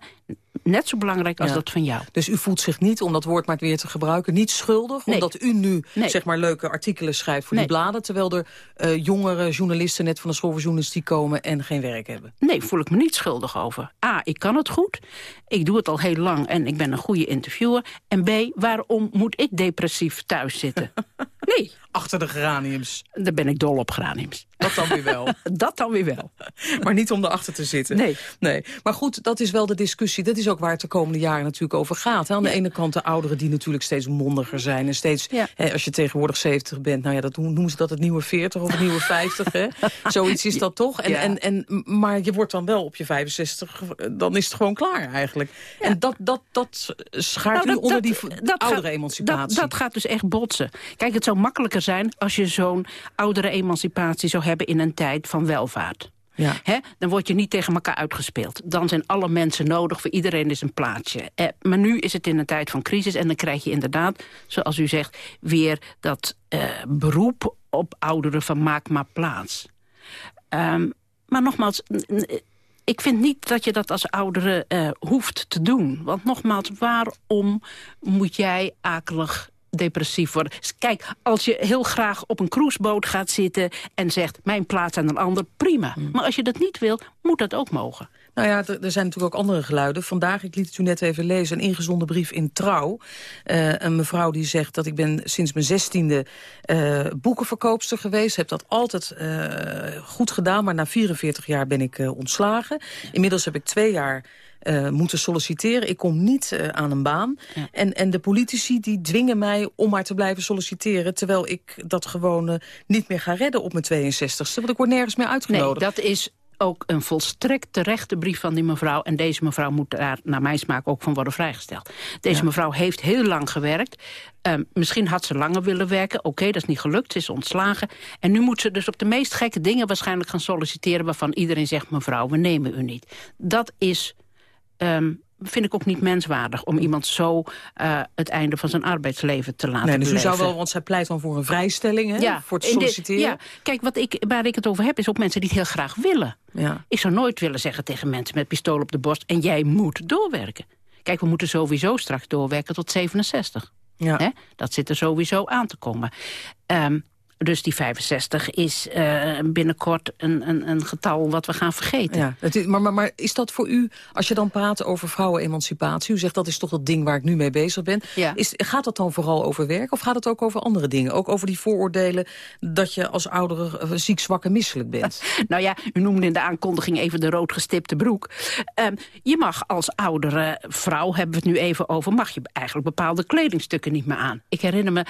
net zo belangrijk als Ja. dat van jou. Dus u voelt zich niet, om dat woord maar weer te gebruiken... niet schuldig, Nee. omdat u nu Nee. zeg maar, leuke artikelen schrijft voor Nee. die bladen... terwijl er eh, jongere journalisten net van de school voor journalistiek komen... en geen werk hebben. Nee, voel ik me niet schuldig over. A, ik kan het goed. Ik doe het al heel lang en ik ben een goede interviewer. En B, waarom moet ik depressief thuis zitten? nee. Achter de geraniums. Daar ben ik dol op geraniums. Dat dan weer wel. dat dan weer wel. maar niet om erachter te zitten. Nee. nee. Maar goed, dat is wel de discussie. Dat is ook waar het de komende jaren natuurlijk over gaat. Hè? Aan de ene kant de ouderen die natuurlijk steeds mondiger zijn. En steeds, hè, als je tegenwoordig 70 bent... nou ja, dat noemen ze dat het nieuwe 40 of het nieuwe 50, hè? Zoiets is dat toch? En, Ja. en, en, maar je wordt dan wel op je 65, dan is het gewoon klaar eigenlijk. En dat, dat, dat schaart Nou, u onder die dat oudere gaat- emancipatie. Dat, dat gaat dus echt botsen. Kijk, het zou makkelijker zijn als je zo'n oudere emancipatie zou hebben in een tijd van welvaart. Ja. Dan word je niet tegen elkaar uitgespeeld. Dan zijn alle mensen nodig, voor iedereen is een plaatsje. Eh, maar nu is het in een tijd van crisis en dan krijg je inderdaad, zoals u zegt... weer dat eh, beroep op ouderen van maak maar plaats. Ehm, maar nogmaals, ik vind niet dat je dat als oudere eh, hoeft te doen. Want nogmaals, waarom moet jij akelig depressief worden? S- Kijk, als je heel graag op een cruiseboot gaat zitten... en zegt, mijn plaats aan een ander, prima. Maar als je dat niet wil, moet dat ook mogen. Nou ja, er, zijn natuurlijk ook andere geluiden. Vandaag, ik liet het u net even lezen, een ingezonden brief in Trouw. Eh, een mevrouw die zegt dat ik ben sinds mijn zestiende eh boekenverkoopster geweest. Heb dat altijd eh, goed gedaan, maar na 44 jaar ben ik ontslagen. Inmiddels heb ik twee jaar eh, moeten solliciteren. Ik kom niet eh, aan een baan. En, en de politici die dwingen mij om maar te blijven solliciteren... terwijl ik dat gewoon niet meer ga redden op mijn 62ste. Want ik word nergens meer Nee, uitgenodigd. dat is ook een volstrekt terechte brief van die mevrouw. En deze mevrouw moet daar naar mijn smaak ook van worden vrijgesteld. Deze mevrouw heeft heel lang gewerkt. Ehm, misschien had ze langer willen werken. Oké, dat is niet gelukt. Ze is ontslagen. En nu moet ze dus op de meest gekke dingen waarschijnlijk gaan solliciteren... waarvan iedereen zegt, mevrouw, we nemen u niet. Dat is... ehm, vind ik ook niet menswaardig om iemand zo eh, het einde van zijn arbeidsleven te laten Nee, dus u zou wel, want zij pleit dan voor een vrijstelling, hè? voor het dit- solliciteren. ja, kijk, wat ik, waar ik het over heb, is ook mensen die het heel graag willen. Ja. Ik zou nooit willen zeggen tegen mensen met pistool op de borst... en jij moet doorwerken. Kijk, we moeten sowieso straks doorwerken tot 67. Ja. Hè? Dat zit er sowieso aan te komen. Ehm, dus die 65 is eh, binnenkort een, een, een getal wat we gaan vergeten. Ja, het is, maar, maar, maar is dat voor u, als je dan praat over vrouwenemancipatie... u zegt dat is toch dat ding waar ik nu mee bezig ben... Ja. Is, gaat dat dan vooral over werk of gaat het ook over andere dingen? Ook over die vooroordelen dat je als oudere eh, ziek, zwak en misselijk bent? Nou ja, u noemde in de aankondiging even de roodgestipte broek. Ehm, je mag als oudere vrouw, hebben we het nu even over... mag je eigenlijk bepaalde kledingstukken niet meer aan. Ik herinner me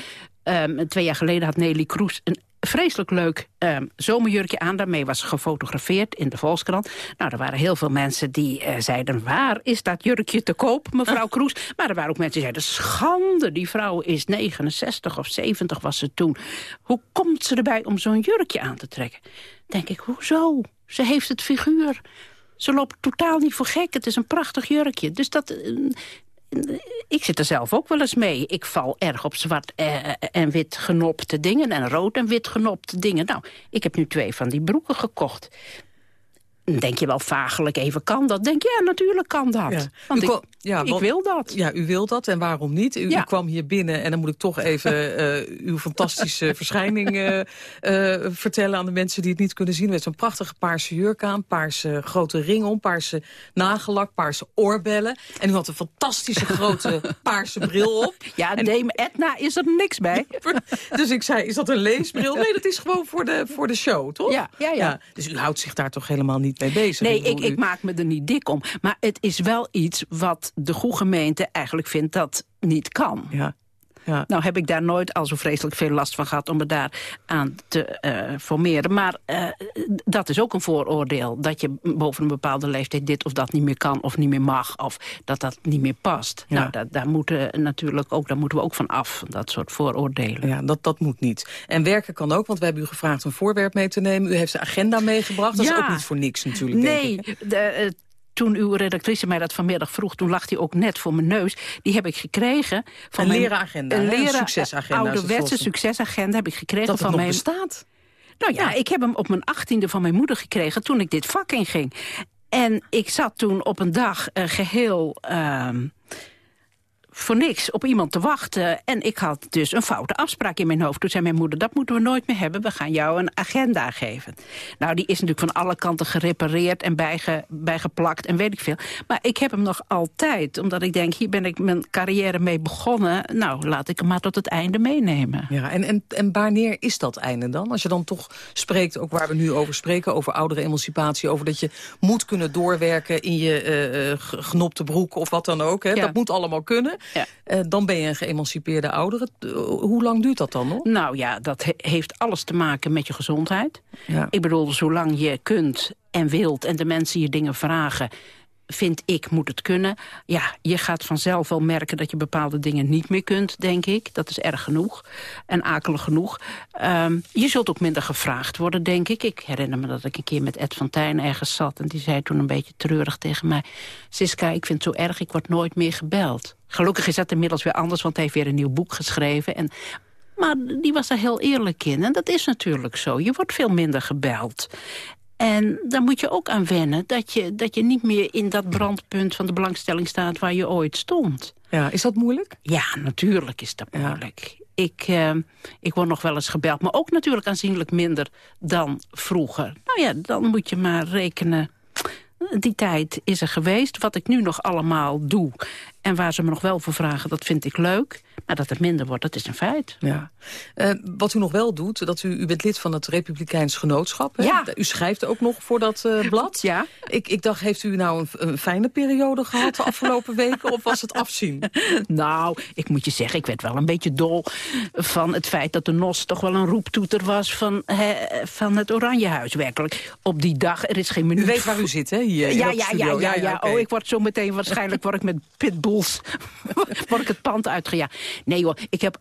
ehm, twee jaar geleden had Nelly Kroes een vreselijk leuk um, zomerjurkje aan. Daarmee was ze gefotografeerd in de Volkskrant. Nou, er waren heel veel mensen die uh, zeiden... waar is dat jurkje te koop, mevrouw Kroes? Maar er waren ook mensen die zeiden... schande, die vrouw is 69 of 70 was ze toen. Hoe komt ze erbij om zo'n jurkje aan te trekken? Denk ik, hoezo? Ze heeft het figuur. Ze loopt totaal niet voor gek. Het is een prachtig jurkje. Dus dat, uh, ik zit er zelf ook wel eens mee. Ik val erg op zwart eh, en wit genopte dingen... en rood en wit genopte dingen. Nou, ik heb nu twee van die broeken gekocht denk je wel vagelijk even, kan dat? Denk je, ja, natuurlijk kan dat. Ja. Want ik, ja, ik wil dat. Ja, u wil dat en waarom niet? U, kwam hier binnen en dan moet ik toch even uh, uw fantastische verschijning uh, uh, vertellen... aan de mensen die het niet kunnen zien. Met zo'n prachtige paarse jurk aan, paarse grote ring om... paarse nagellak, paarse oorbellen. En u had een fantastische grote paarse bril op. Ja, en Dame Edna is er niks bij. dus ik zei, is dat een leesbril? Nee, dat is gewoon voor de, voor de show, toch? Ja, ja, ja. ja. Dus u houdt zich daar toch helemaal niet mee bezig? Nee, ik, ik maak me er niet dik om. Maar het is wel iets wat de goede gemeente eigenlijk vindt dat niet kan. Ja. Ja. Nou heb ik daar nooit al zo vreselijk veel last van gehad om me daar aan te uh, formeren. Maar uh, dat is ook een vooroordeel. Dat je boven een bepaalde leeftijd dit of dat niet meer kan of niet meer mag. Of dat dat niet meer past. Ja. Nou, dat, daar, moeten natuurlijk ook, daar moeten we ook van af. Dat soort vooroordelen. Ja, dat, dat moet niet. En werken kan ook, want we hebben u gevraagd een voorwerp mee te nemen. U heeft de agenda meegebracht. Dat ja. is ook niet voor niks natuurlijk. Nee, denk ik, de, toen uw redactrice mij dat vanmiddag vroeg... toen lag hij ook net voor mijn neus. Die heb ik gekregen van een lerenagenda, een, leren, succesagenda. ouderwetse succesagenda heb ik gekregen dat van mijn... bestaat? Nou ja, ja, ik heb hem op mijn achttiende van mijn moeder gekregen... toen ik dit vak inging. En ik zat toen op een dag uh, geheel... Uh, voor niks op iemand te wachten. En ik had dus een foute afspraak in mijn hoofd. Toen zei mijn moeder, dat moeten we nooit meer hebben. We gaan jou een agenda geven. Nou, die is natuurlijk van alle kanten gerepareerd en bijge, bijgeplakt en weet ik veel. Maar ik heb hem nog altijd. Omdat ik denk, hier ben ik mijn carrière mee begonnen. Nou, laat ik hem maar tot het einde meenemen. Ja, en, en, en wanneer is dat einde dan? Als je dan toch spreekt, ook waar we nu over spreken... over oudere emancipatie, over dat je moet kunnen doorwerken... in je uh, genopte broek of wat dan ook. Hè? Ja. Dat moet allemaal kunnen. Ja. Uh, dan ben je een geëmancipeerde oudere. Uh, hoe lang duurt dat dan nog? Nou ja, dat he heeft alles te maken met je gezondheid. Ja. Ik bedoel, zolang je kunt en wilt en de mensen je dingen vragen vind ik, moet het kunnen. Ja, je gaat vanzelf wel merken dat je bepaalde dingen niet meer kunt, denk ik. Dat is erg genoeg en akelig genoeg. Um, je zult ook minder gevraagd worden, denk ik. Ik herinner me dat ik een keer met Ed van Tijn ergens zat... en die zei toen een beetje treurig tegen mij... Siska, ik vind het zo erg, ik word nooit meer gebeld. Gelukkig is dat inmiddels weer anders, want hij heeft weer een nieuw boek geschreven. En maar die was er heel eerlijk in. En dat is natuurlijk zo. Je wordt veel minder gebeld. En daar moet je ook aan wennen dat je, dat je niet meer in dat brandpunt van de belangstelling staat waar je ooit stond. Ja, is dat moeilijk? Ja, natuurlijk is dat moeilijk. Ja. Ik, uh, ik word nog wel eens gebeld, maar ook natuurlijk aanzienlijk minder dan vroeger. Nou ja, dan moet je maar rekenen die tijd is er geweest. Wat ik nu nog allemaal doe en waar ze me nog wel voor vragen, dat vind ik leuk. Maar dat het minder wordt, dat is een feit. Ja. Uh, wat u nog wel doet, dat u, u bent lid van het Republikeins Genootschap. Hè? Ja. U schrijft ook nog voor dat uh, blad. Ja. Ik, ik dacht, heeft u nou een, een fijne periode gehad de afgelopen weken? Of was het afzien? Nou, ik moet je zeggen, ik werd wel een beetje dol van het feit dat de NOS toch wel een roeptoeter was van, he, van het Oranjehuis. Werkelijk, op die dag, er is geen minuut... U weet waar u zit, hè? Hier, ja, ja, ja, ja, ja. Oh, ik word zo meteen, waarschijnlijk word ik met pitbulls word ik het pand uitgejaagd. Nee hoor, ik heb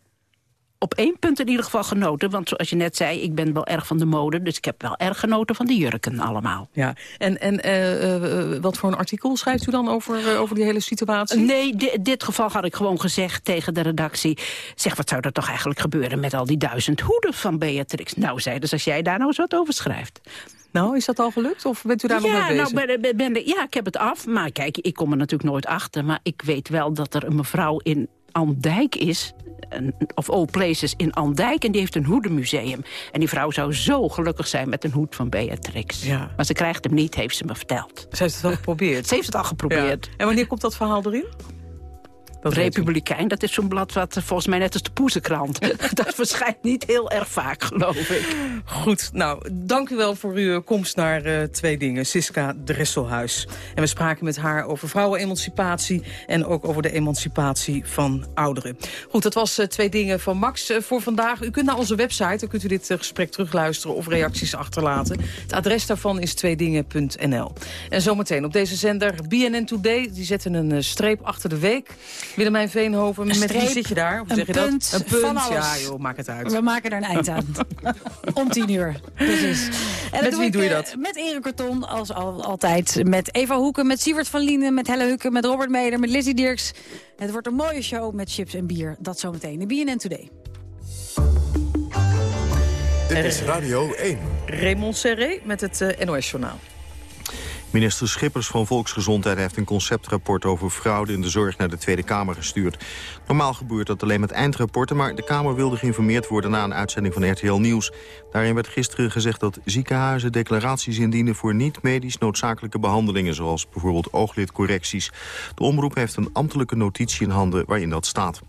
op één punt in ieder geval genoten. Want zoals je net zei, ik ben wel erg van de mode. Dus ik heb wel erg genoten van de jurken allemaal. Ja, en, en uh, uh, wat voor een artikel schrijft u dan over, uh, over die hele situatie? Nee, in dit geval had ik gewoon gezegd tegen de redactie... zeg, wat zou er toch eigenlijk gebeuren met al die duizend hoeden van Beatrix? Nou, zeiden ze, als jij daar nou eens wat over schrijft... Nou, is dat al gelukt of bent u daar ja, nog mee bezig? Nou, ben, ben, ja, ik heb het af. Maar kijk, ik kom er natuurlijk nooit achter. Maar ik weet wel dat er een mevrouw in Andijk is of all places in Andijk. En die heeft een hoedenmuseum. En die vrouw zou zo gelukkig zijn met een hoed van Beatrix. Ja. Maar ze krijgt hem niet, heeft ze me verteld. Ze heeft het wel geprobeerd? Ze heeft het al geprobeerd. Ja. En wanneer komt dat verhaal erin? Dat. Republikein, dat is zo'n blad wat eh, volgens mij net als de Poezenkrant. dat verschijnt niet heel erg vaak, geloof ik. Goed, nou, dank u wel voor uw komst naar eh, Twee Dingen, Siska Dresselhuis. En we spraken met haar over vrouwenemancipatie... en ook over de emancipatie van ouderen. Goed, dat was eh, Twee Dingen van Max eh, voor vandaag. U kunt naar onze website, dan kunt u dit eh, gesprek terugluisteren... of reacties achterlaten. Het adres daarvan is tweedingen.nl. En zometeen op deze zender BNN Today. Die zetten een eh, streep achter de week. Willemijn Veenhoven, Een met wie zit je daar? Een zeg je punt dat? Een punt, van alles. ja joh, maak het uit. We maken er een eind aan. Om tien uur. Precies. En Met wie ik, doe je eh, dat? Met Erik Karton, als al, altijd. Met Eva Hoeken, met Sievert van Lienen, met Helle Hukken, met Robert Meder, met Lizzie Dirks. Het wordt een mooie show met chips en bier. Dat zometeen. De BNN Today. Dit is Radio 1. Raymond Serré met het eh, NOS-journaal. Minister Schippers van Volksgezondheid heeft een conceptrapport over fraude in de zorg naar de Tweede Kamer gestuurd. Normaal gebeurt dat alleen met eindrapporten, maar de Kamer wilde geïnformeerd worden na een uitzending van RTL Nieuws. Daarin werd gisteren gezegd dat ziekenhuizen declaraties indienen voor niet-medisch noodzakelijke behandelingen, zoals bijvoorbeeld ooglidcorrecties. De omroep heeft een ambtelijke notitie in handen waarin dat staat.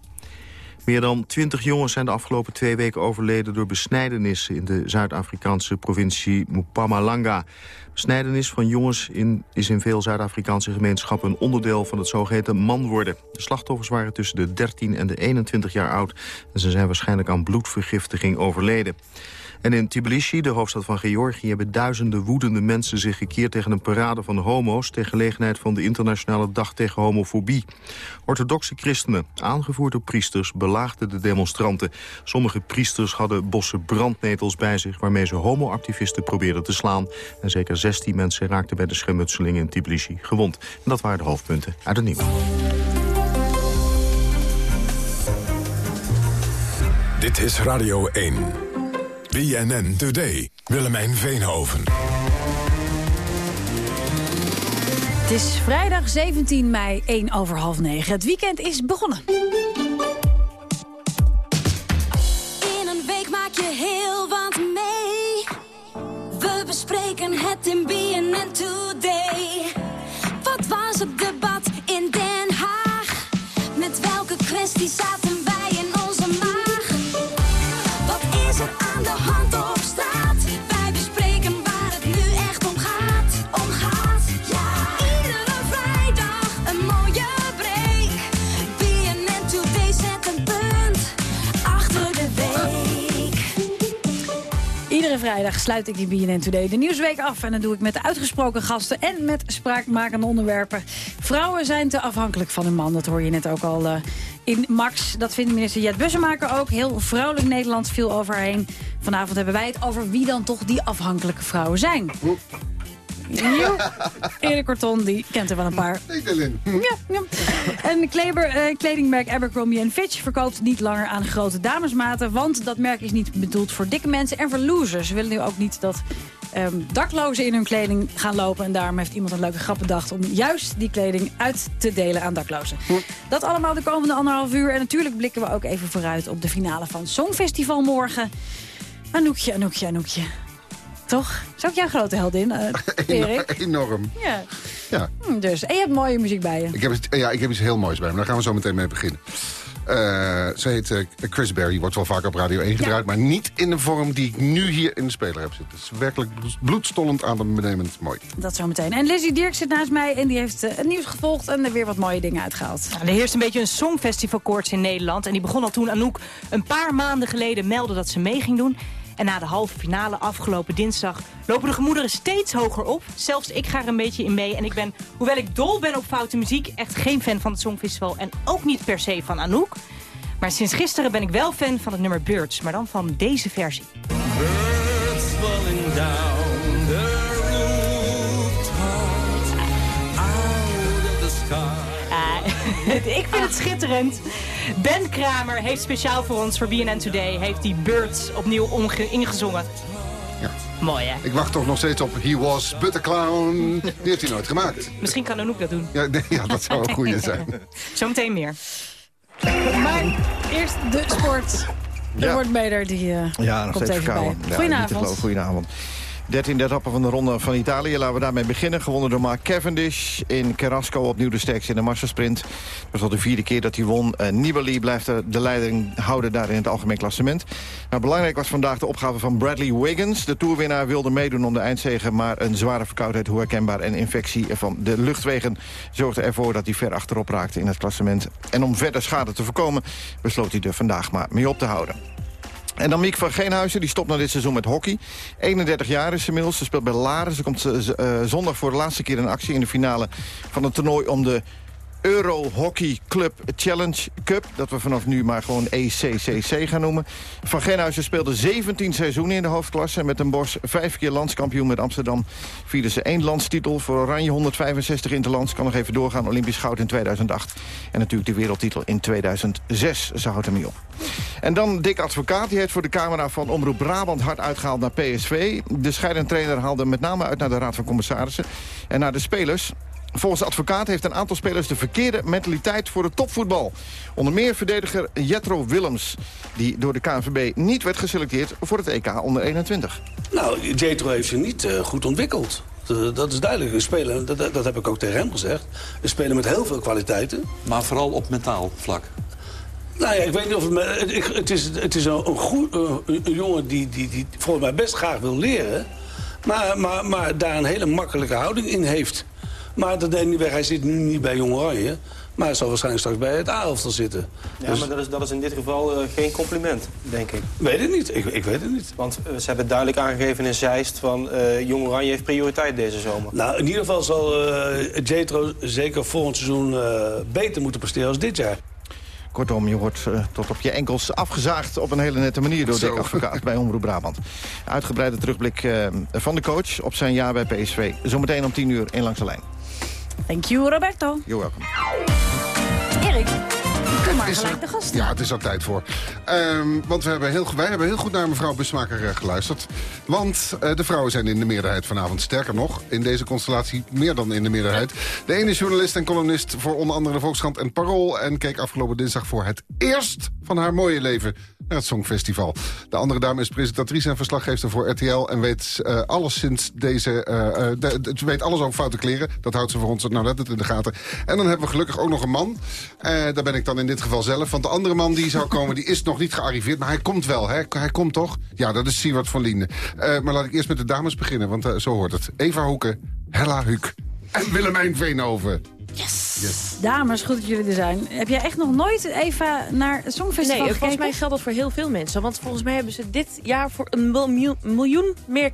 Meer dan twintig jongens zijn de afgelopen twee weken overleden door besnijdenissen in de Zuid-Afrikaanse provincie Mpumalanga. Besnijdenis van jongens in, is in veel Zuid-Afrikaanse gemeenschappen een onderdeel van het zogeheten man worden. De slachtoffers waren tussen de 13 en de 21 jaar oud en ze zijn waarschijnlijk aan bloedvergiftiging overleden. En in Tbilisi, de hoofdstad van Georgië... hebben duizenden woedende mensen zich gekeerd tegen een parade van homo's... ter gelegenheid van de Internationale Dag tegen Homofobie. Orthodoxe christenen, aangevoerd door priesters, belaagden de demonstranten. Sommige priesters hadden bossen brandnetels bij zich... waarmee ze homoactivisten probeerden te slaan. En zeker 16 mensen raakten bij de schermutseling in Tbilisi gewond. En dat waren de hoofdpunten uit het nieuws. Dit is Radio 1. BNN Today. Willemijn Veenhoven. Het is vrijdag 17 mei, 1 over half 9. Het weekend is begonnen. In een week maak je heel wat mee. We bespreken het in BNN Today. Wat was het debat in Den Haag? Met welke kwesties zaten wij sluit ik die BNN Today de Nieuwsweek af. En dat doe ik met uitgesproken gasten en met spraakmakende onderwerpen. Vrouwen zijn te afhankelijk van hun man. Dat hoor je net ook al eh, in Max. Dat vindt minister Jet Bussemaker ook. Heel vrouwelijk Nederland viel overheen. Vanavond hebben wij het over wie dan toch die afhankelijke vrouwen zijn. Nieuw. Erik Korton, die kent er wel een paar. Ja, ja. En Kleber, eh, kledingmerk Abercrombie Fitch verkoopt niet langer aan grote damesmaten. Want dat merk is niet bedoeld voor dikke mensen en voor losers. Ze willen nu ook niet dat ehm, daklozen in hun kleding gaan lopen. En daarom heeft iemand een leuke grap bedacht om juist die kleding uit te delen aan daklozen. Dat allemaal de komende anderhalf uur. En natuurlijk blikken we ook even vooruit op de finale van Songfestival morgen. Anoukje, Anoukje, Anoukje. Toch? Is ook jouw grote heldin, eh Erik? Enorm. Ja. Ja. Hm, Dus. En je hebt mooie muziek bij je. Ik heb, iets- ja, ik heb iets heel moois bij me. Daar gaan we zo meteen mee beginnen. Eh, ze heet eh, Chris Berry, wordt wel vaak op Radio 1 gedraaid... maar niet in de vorm die ik nu hier in de speler heb zitten. Het is werkelijk bloedstollend, adembenemend mooi. Dat zometeen. En Lizzie Dirk zit naast mij en die heeft het nieuws gevolgd... en er weer wat mooie dingen uitgehaald. Nou, er heerst een beetje een songfestivalkoorts in Nederland. En die begon al toen Anouk een paar maanden geleden meldde dat ze mee ging doen. En na de halve finale afgelopen dinsdag lopen de gemoederen steeds hoger op. Zelfs ik ga er een beetje in mee. En ik ben, hoewel ik dol ben op foute muziek, echt geen fan van het Songfestival. En ook niet per se van Anouk. Maar sinds gisteren ben ik wel fan van het nummer Birds. Maar dan van deze versie. Birds falling down ik vind het schitterend. Ben Kramer heeft speciaal voor ons, voor BNN Today... heeft die Birds opnieuw omge- ingezongen. Ja. Mooi, hè? Ik wacht toch nog steeds op He Was But A Clown. Die heeft hij nooit gemaakt. Misschien kan Anouk dat doen. Ja, nee, ja dat zou een goede zijn. Zometeen meer. Maar eerst de sport. Er Ja. wordt Meder, die eh, Ja, nog komt steeds even bij. verkouden. Te Goedenavond. Goedenavond. 13e etappe van de Ronde van Italië. Laten we daarmee beginnen. Gewonnen door Mark Cavendish. In Carrasco opnieuw de sterkste in de massasprint. Dat was al de vierde keer dat hij won. Uh, Nibali blijft de leiding houden daar in het algemeen klassement. Nou, belangrijk was vandaag de opgave van Bradley Wiggins. De toerwinnaar wilde meedoen om de eindzegen... maar een zware verkoudheid, hoe herkenbaar, en infectie van de luchtwegen... zorgde ervoor dat hij ver achterop raakte in het klassement. En om verder schade te voorkomen besloot hij er vandaag maar mee op te houden. En dan Miek van Geenhuizen, die stopt na dit seizoen met hockey. 31 jaar is ze inmiddels, ze speelt bij Laren. Ze komt uh, zondag voor de laatste keer in actie in de finale van het toernooi... om de Euro Hockey Club Challenge Cup. Dat we vanaf nu maar gewoon ECCC gaan noemen. Van Genhuizen speelde 17 seizoenen in de hoofdklasse. Met een Bos vijf keer landskampioen met Amsterdam. Vierde ze één landstitel voor Oranje 165 interlands. Kan nog even doorgaan. Olympisch goud in 2008. En natuurlijk de wereldtitel in 2006. Ze houdt ermee op. En dan Dick Advocaat. Die heeft voor de camera van Omroep Brabant hard uitgehaald naar PSV. De scheidend trainer haalde met name uit naar de Raad van Commissarissen. En naar de spelers. Volgens de advocaat heeft een aantal spelers de verkeerde mentaliteit voor het topvoetbal. Onder meer verdediger Jetro Willems, die door de KNVB niet werd geselecteerd voor het EK onder 21. Nou, Jetro heeft zich niet uh, goed ontwikkeld. Dat is duidelijk. Een speler, dat, dat heb ik ook tegen hem gezegd. Een speler met heel veel kwaliteiten. Maar vooral op mentaal vlak. Nou ja, ik weet niet of het... Het, het is, het is een, een, goed, een, een jongen die, die, die volgens mij best graag wil leren... Maar, maar, maar daar een hele makkelijke houding in heeft. Maar dat neemt niet weg. Hij zit nu niet bij Jong Oranje. Maar hij zal waarschijnlijk straks bij het A-elftal zitten. Ja, dus... maar dat is, dat is in dit geval uh, geen compliment, denk ik. Weet het niet. Ik, ik weet het niet. Want uh, ze hebben duidelijk aangegeven in Zeist van uh, Jong Oranje heeft prioriteit deze zomer. Nou, in ieder geval zal Jetro zeker volgend seizoen beter moeten presteren als dit jaar. Kortom, je wordt uh, tot op je enkels afgezaagd op een hele nette manier door Dick Advocaat bij Omroep Brabant. Uitgebreide terugblik uh, van de coach op zijn jaar bij PSV. Zometeen om 10 uur in Langs de Lijn. Thank you, Roberto. You're welcome. Erik. Kom maar gelijk de gasten. Ja, het is al tijd voor. Um, want we hebben heel, wij hebben heel goed naar mevrouw Busmaker uh, geluisterd. Want uh, de vrouwen zijn in de meerderheid vanavond. Sterker nog, in deze constellatie meer dan in de meerderheid. De ene journalist en columnist voor onder andere de Volkskrant en Parool... en keek afgelopen dinsdag voor het eerst van haar mooie leven het Songfestival. De andere dame is presentatrice en verslaggever voor RTL... en weet uh, alles sinds deze... Uh, weet alles over foute kleren. Dat houdt ze voor ons nauwlettend in de gaten. En dan hebben we gelukkig ook nog een man. daar ben ik dan in dit geval zelf. Want de andere man die zou komen, die is nog niet gearriveerd. Maar hij komt wel, hè? Hij komt toch? Ja, dat is Siewert van Liende. maar laat ik eerst met de dames beginnen, want zo hoort het. Eva Hoeken, Hella Huuk en Willemijn Veenhoven. Yes. yes. Dames, goed dat jullie er zijn. Heb jij echt nog nooit even naar het Songfestival Nee, gekeken? volgens mij geldt dat voor heel veel mensen. Want volgens mij hebben ze dit jaar voor een miljoen, miljoen meer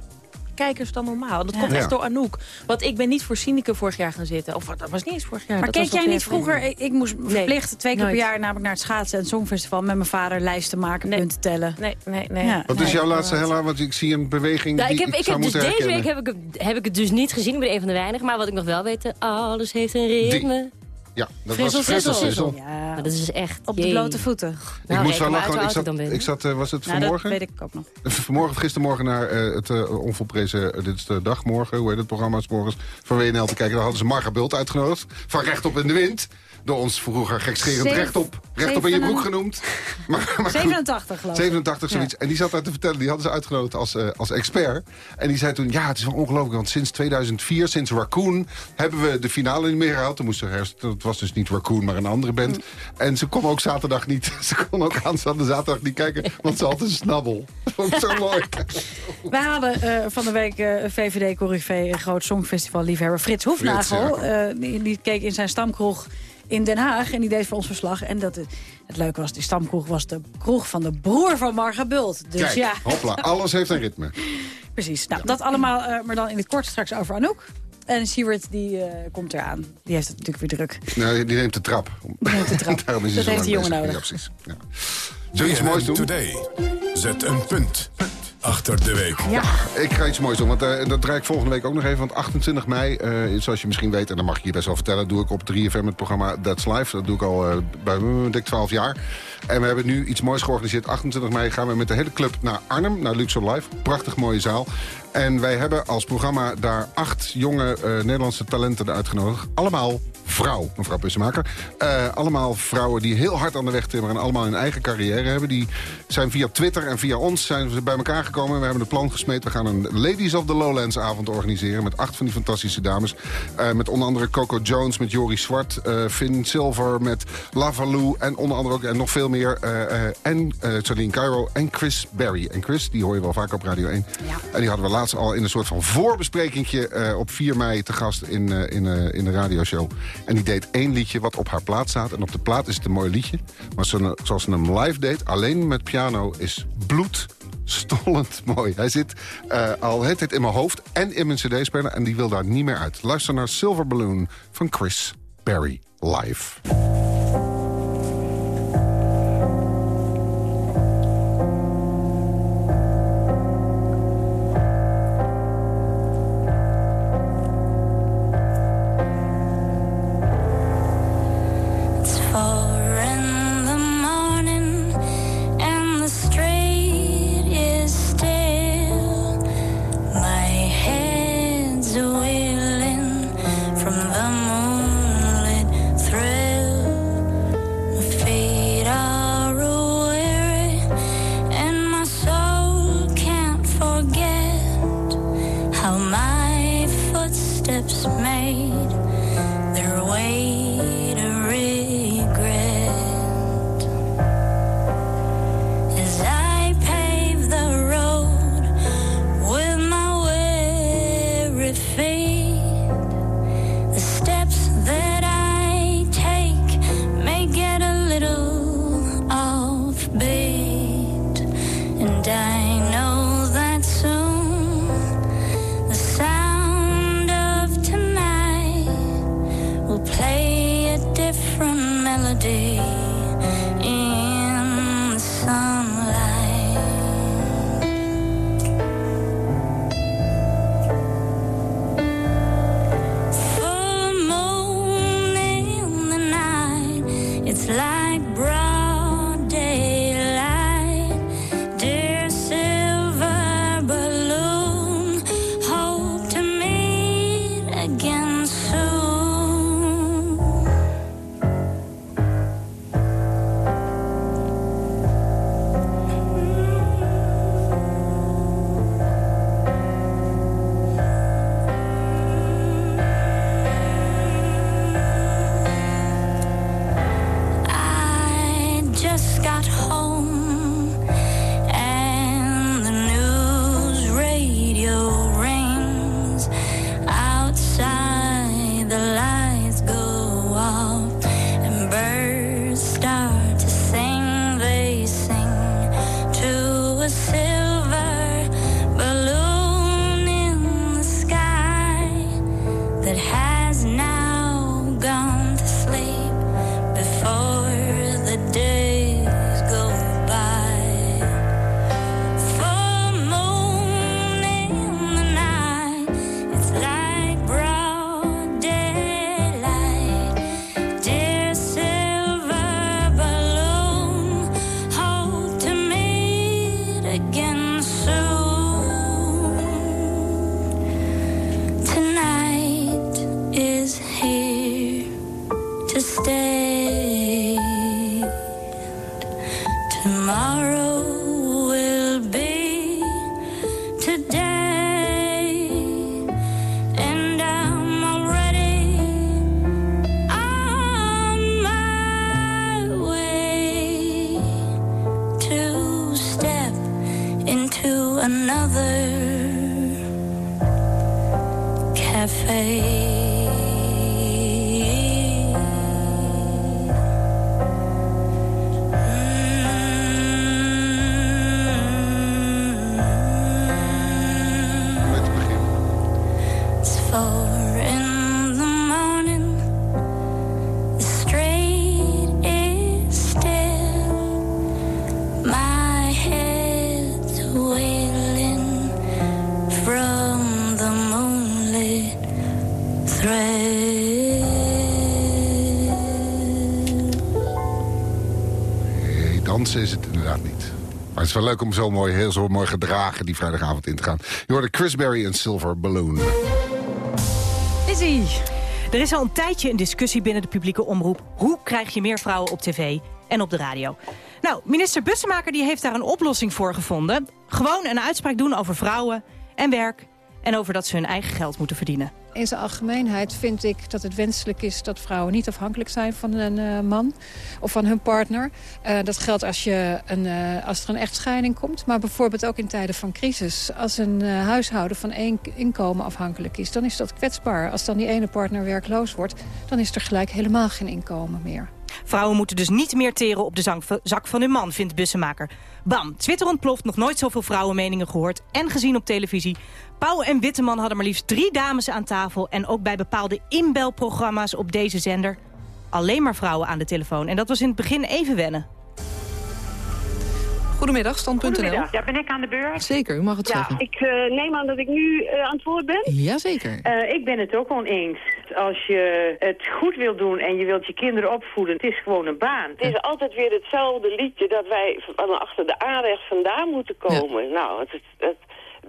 kijkers dan normaal. Dat komt Ja. echt door Anouk. Want ik ben niet voor Sineke vorig jaar gaan zitten. Of dat was niet eens vorig jaar. Maar dat keek jij niet jaar vroeger... Ik, ik moest verplicht twee keer per jaar namelijk naar het schaatsen en het Songfestival... met mijn vader lijsten maken, punten tellen. Nee, nee, nee. Ja. Wat is jouw laatste Hella? Want ik zie een beweging Nou, die ik heb, ik heb dus deze herkennen. week heb ik, het- heb ik het dus niet gezien. Ik ben een van de weinigen. Maar wat ik nog wel weet, eh, alles heeft een ritme. Ja, dat Frissel, was Frissel frissel. Frissel. Ja. dat is echt... Op de jee. blote voeten. Ik Nou, moest wel maar lachen. Ik zat, ik zat eh, was het Nou, dat vanmorgen? weet ik ook nog. Vanmorgen of gistermorgen naar eh, het uh, onvolprezen Dit is de Dag morgen, hoe heet het programma, 's morgens van WNL te kijken. Daar hadden ze Marga Bult uitgenodigd, van Rechtop in de Wind. Door ons vroeger gekscherend Zeven- rechtop, rechtop in je broek genoemd. Maar, maar goed, 87 geloof ik. 87, zoiets. Ja. En die zat daar te vertellen, die hadden ze uitgenodigd als, eh, als expert. En die zei toen, ja, het is wel ongelooflijk, want sinds 2004, sinds Raccoon... hebben we de finale niet meer gehaald. Toen moest er, dat was dus niet Raccoon, maar een andere band. Mm. En ze kon ook zaterdag niet, ze kon ook aanstaande zaterdag niet kijken... want ze had een snabbel. Dat vond ik zo mooi. Wij hadden eh, van de week eh VVD-corrivé, een groot songfestival-liefhebber Frits Hoefnagel. Frits, ja, eh, die, die keek in zijn stamkroeg in Den Haag en die deed voor ons verslag. En dat, het leuke was, die stamkroeg was de kroeg van de broer van Marga Bult. Dus Kijk, ja, hopla, alles heeft een ritme. precies. Nou, dat allemaal, eh, maar dan in het kort straks over Anouk. En Siewert, die eh, komt eraan. Die heeft het natuurlijk weer druk. Nou, die neemt de trap. neemt de trap. Daarom is Dat heeft die jongen nodig. Ja, precies. Ja. Zullen we iets moois doen? Today. Zet een punt achter de week. Ja. Ik ga iets moois doen, want eh, dat draai ik volgende week ook nog even. Want 28 mei, eh, zoals je misschien weet, en dat mag ik je best wel vertellen... doe ik op 3FM het programma That's Life. Dat doe ik al eh, bij uh, dik 12 jaar. En we hebben nu iets moois georganiseerd. 28 mei gaan we met de hele club naar Arnhem, naar Luxor Live. Prachtig mooie zaal. En wij hebben als programma daar acht jonge eh, Nederlandse talenten uitgenodigd. Allemaal vrouw, mevrouw Bussemaker. Eh, allemaal vrouwen die heel hard aan de weg timmeren... en allemaal hun eigen carrière hebben. Die zijn via Twitter en via ons zijn ze bij elkaar gekomen. We hebben het plan gesmeed. We gaan een Ladies of the Lowlands avond organiseren... met acht van die fantastische dames. Eh, met onder andere Coco Jones, met Joris Zwart... Uh, Finn Silver, met Lavalou en onder andere ook en nog veel meer. en Charlene Cairo en Chris Berry. En Chris, die hoor je wel vaak op Radio 1. Ja. En die hadden we laatst al in een soort van voorbesprekingje... op 4 mei te gast in, in, in de radioshow. En die deed één liedje wat op haar plaat staat. En op de plaat is het een mooi liedje. Maar zo, zoals ze hem live deed, alleen met piano, is bloed stollend mooi. Hij zit al het tijd in mijn hoofd en in mijn cd-speler... en die wil daar niet meer uit. Luister naar Silver Balloon van Chris Berry live. Dansen is het inderdaad is wel leuk om zo mooi, heel zo mooi gedragen die vrijdagavond in te gaan. Je hoorde Chris Berry en Silver Balloon. Izzy. Er is al een tijdje een discussie binnen de publieke omroep. Hoe krijg je meer vrouwen op tv en op de radio? Nou, minister Bussemaker die heeft daar een oplossing voor gevonden. Gewoon een uitspraak doen over vrouwen en werk... en over dat ze hun eigen geld moeten verdienen. In zijn algemeenheid vind ik dat het wenselijk is dat vrouwen niet afhankelijk zijn van een eh, man of van hun partner. Eh, dat geldt als, je een, eh, als er een echtscheiding komt, maar bijvoorbeeld ook in tijden van crisis. Als een huishouden van één inkomen afhankelijk is, dan is dat kwetsbaar. Als dan die ene partner werkloos wordt, dan is er gelijk helemaal geen inkomen meer. Vrouwen moeten dus niet meer teren op de zak van hun man, vindt Bussemaker. Bam, Twitter ontploft, nog nooit zoveel vrouwenmeningen gehoord en gezien op televisie. Pauw en Witteman hadden maar liefst drie dames aan tafel... en ook bij bepaalde inbelprogramma's op deze zender... alleen maar vrouwen aan de telefoon. En dat was in het begin even wennen. Goedemiddag, stand.nl. Ja, ben ik aan de beurt? Zeker, u mag het ja, zeggen. Ik uh, neem aan dat ik nu uh, aan het woord ben. Jazeker. Uh, ik ben het ook oneens. Als je het goed wil doen en je wilt je kinderen opvoeden, het is gewoon een baan. Het is altijd weer hetzelfde liedje dat wij van achter de aanrecht vandaan moeten komen. Ja. Nou, het, het,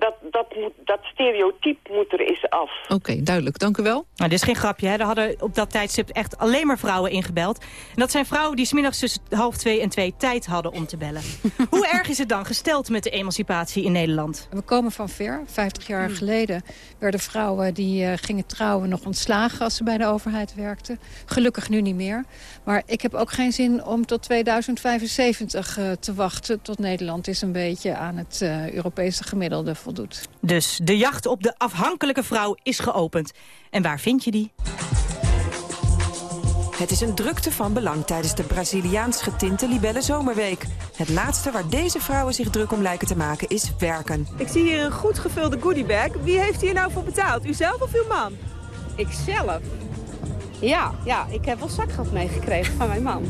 dat, dat, moet, dat stereotype moet er eens af. Oké, duidelijk. Dank u wel. Nou, dit is geen grapje. Hè. Er hadden op dat tijdstip echt alleen maar vrouwen ingebeld. En dat zijn vrouwen die smiddags tussen half twee en twee tijd hadden om te bellen. Hoe erg is het dan gesteld met de emancipatie in Nederland? We komen van ver. Vijftig jaar geleden werden vrouwen die uh, gingen trouwen nog ontslagen als ze bij de overheid werkten. Gelukkig nu niet meer. Maar ik heb ook geen zin om tot 2075 uh, te wachten. Tot Nederland is een beetje aan het uh, Europese gemiddelde voldoet. Dus de jacht op de afhankelijke vrouw is geopend. En waar vind je die? Het is een drukte van belang tijdens de Braziliaans getinte Libelle Zomerweek. Het laatste waar deze vrouwen zich druk om lijken te maken is werken. Ik zie hier een goed gevulde goodiebag. Wie heeft hier nou voor betaald? U zelf of uw man? Ikzelf. Ja, ja, ik heb wel zakgeld meegekregen van mijn man.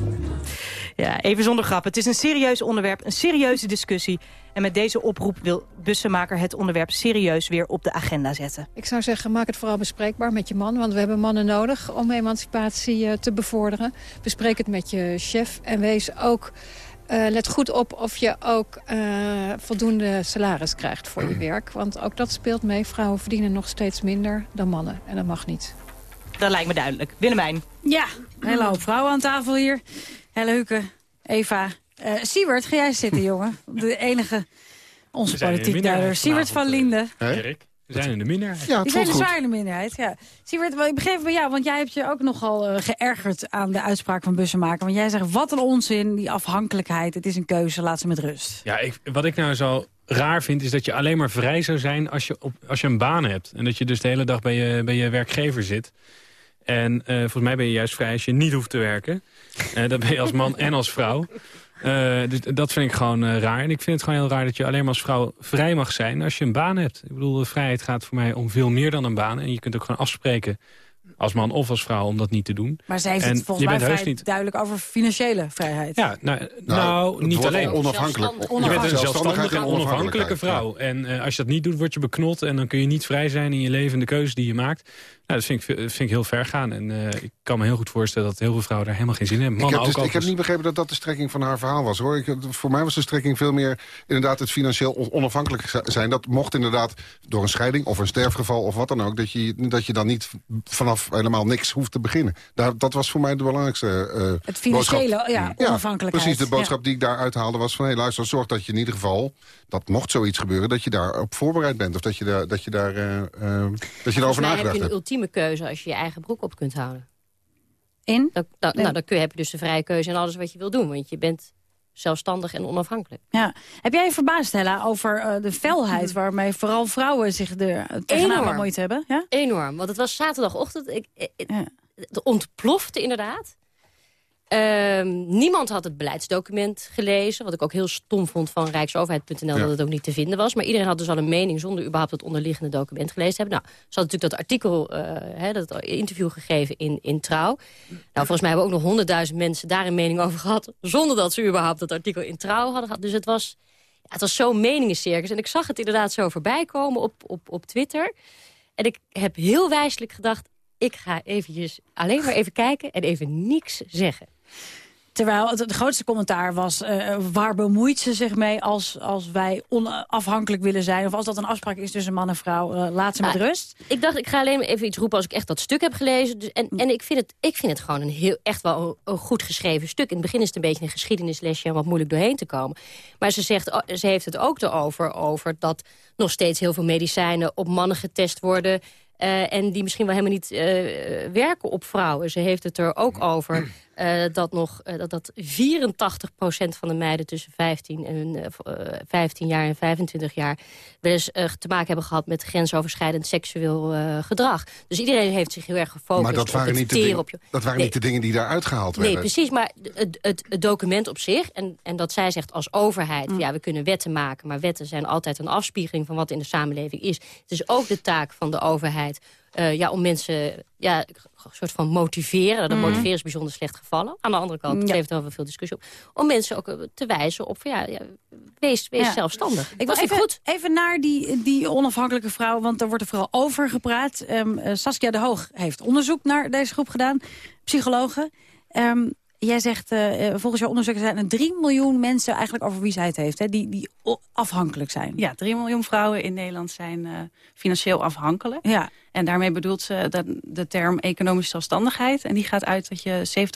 Ja, even zonder grap. Het is een serieus onderwerp, een serieuze discussie. En met deze oproep wil bussenmaker het onderwerp serieus weer op de agenda zetten. Ik zou zeggen, maak het vooral bespreekbaar met je man. Want we hebben mannen nodig om emancipatie uh, te bevorderen. Bespreek het met je chef en wees ook... Uh, let goed op of je ook uh, voldoende salaris krijgt voor je werk. Want ook dat speelt mee. Vrouwen verdienen nog steeds minder dan mannen. En dat mag niet. Dat lijkt me duidelijk. Willemijn. Ja, hele hoop vrouwen aan tafel hier. Leuke, Eva. Uh, Siewert, ga jij zitten, jongen? De enige, onze politiek duider. Siewert van Linde. Erik, we zijn in de minderheid. Ja, het zijn zwaar in de minderheid, ja. Siewert, ik begreep bij jou, want jij hebt je ook nogal uh, geërgerd aan de uitspraak van bussenmaker. Want jij zegt, wat een onzin, die afhankelijkheid, het is een keuze, laat ze met rust. Ja, ik, wat ik nou zo raar vind, is dat je alleen maar vrij zou zijn als je, op, als je een baan hebt. En dat je dus de hele dag bij je, bij je werkgever zit. En uh, volgens mij ben je juist vrij als je niet hoeft te werken. Uh, dat ben je als man en als vrouw. Uh, dus dat vind ik gewoon raar. En ik vind het gewoon heel raar dat je alleen maar als vrouw vrij mag zijn als je een baan hebt. Ik bedoel, de vrijheid gaat voor mij om veel meer dan een baan. En je kunt ook gewoon afspreken als man of als vrouw om dat niet te doen. Maar zij heeft en het volgens mij vrij niet... duidelijk over financiële vrijheid. Ja, nou, nou, nou niet alleen. Onafhankelijk. Je bent een zelfstandige en onafhankelijke vrouw. En uh, als je dat niet doet, word je beknot. En dan kun je niet vrij zijn in je leven en de keuze die je maakt. Nou, dat vind ik, vind ik heel ver gaan. En uh, ik kan me heel goed voorstellen dat heel veel vrouwen daar helemaal geen zin in hebben. Ik heb, dus, ik heb niet begrepen dat dat de strekking van haar verhaal was. hoor. Ik, voor mij was de strekking veel meer inderdaad het financieel onafhankelijk zijn. Dat mocht inderdaad door een scheiding of een sterfgeval of wat dan ook... dat je, dat je dan niet vanaf helemaal niks hoeft te beginnen. Daar, dat was voor mij de belangrijkste uh, Het financiële, boodschap. ja, onafhankelijkheid. precies, de boodschap ja. die ik daar uithaalde was van... hé, hey, luister, zorg dat je in ieder geval, dat mocht zoiets gebeuren... dat je daarop voorbereid bent of dat je, daar, dat je, daar, uh, dat je erover nagedacht hebt. Keuze als je je eigen broek op kunt houden. In? Dan, dan. Nou, dan kun je, heb je dus de vrije keuze in alles wat je wil doen. Want je bent zelfstandig en onafhankelijk. Ja. Heb jij je verbaasd, Hella, over uh, de felheid... waarmee vooral vrouwen zich er tegenaan moeite hebben? Ja? Enorm, want het was zaterdagochtend. Ik, ik, ja. Het ontplofte inderdaad. Um, niemand had het beleidsdocument gelezen. Wat ik ook heel stom vond van rijksoverheid.nl... Ja. dat het ook niet te vinden was. Maar iedereen had dus al een mening zonder überhaupt het onderliggende document gelezen te hebben. Nou, ze had natuurlijk dat artikel, uh, hè, dat interview gegeven in, in Trouw. Nou, volgens mij hebben ook nog honderdduizend mensen daar een mening over gehad... zonder dat ze überhaupt dat artikel in Trouw hadden gehad. Dus het was, ja, het was zo'n meningencircus. En ik zag het inderdaad zo voorbij komen op, op, op Twitter. En ik heb heel wijselijk gedacht... ik ga eventjes alleen maar even kijken en even niks zeggen. Terwijl het, het grootste commentaar was... eh, waar bemoeit ze zich mee als, als wij onafhankelijk willen zijn... of als dat een afspraak is tussen man en vrouw, eh, laat ze met Maar rust. Ik dacht, ik ga alleen maar even iets roepen als ik echt dat stuk heb gelezen. Dus, en en ik, vind het, ik vind het gewoon een heel, echt wel een, een goed geschreven stuk. In het begin is het een beetje een geschiedenislesje... en wat moeilijk doorheen te komen. Maar ze, zegt, oh, ze heeft het ook erover over dat nog steeds heel veel medicijnen op mannen getest worden... eh, en die misschien wel helemaal niet eh, werken op vrouwen. Ze heeft het er ook over eh, dat, nog, eh, dat, dat 84% van de meiden tussen 15, en, eh, v- eh, 15 jaar en 25 jaar... wel eens te maken hebben gehad met grensoverschrijdend seksueel gedrag. Dus iedereen heeft zich heel erg gefocust Maar dat op waren, het niet de, op je... dat waren Nee. niet de dingen die daar uitgehaald Nee, werden. precies. Maar het, het, het document op zich, en, en dat zij zegt als overheid... Mm. ja, we kunnen wetten maken, maar wetten zijn altijd een afspiegeling... van wat in de samenleving is. Het is ook de taak van de overheid... eh, ja, om mensen ja, een soort van motiveren. Dat Mm. motiveren is bijzonder slecht gevallen. Aan de andere kant Ja. het heeft er wel veel discussie op. Om mensen ook eh, te wijzen op, van, ja, ja wees, wees Ja. zelfstandig. Ik is even, goed. even naar die, die onafhankelijke vrouw, want daar wordt er vooral over gepraat. Ehm, eh, Saskia de Hoog heeft onderzoek naar deze groep gedaan, psychologen. Ehm, jij zegt, volgens jouw onderzoek zijn er 3 miljoen mensen eigenlijk over wie zij het heeft, hè, die, die afhankelijk zijn. Ja, 3 miljoen vrouwen in Nederland zijn eh, financieel afhankelijk. Ja. En daarmee bedoelt ze de, de term economische zelfstandigheid. En die gaat uit dat je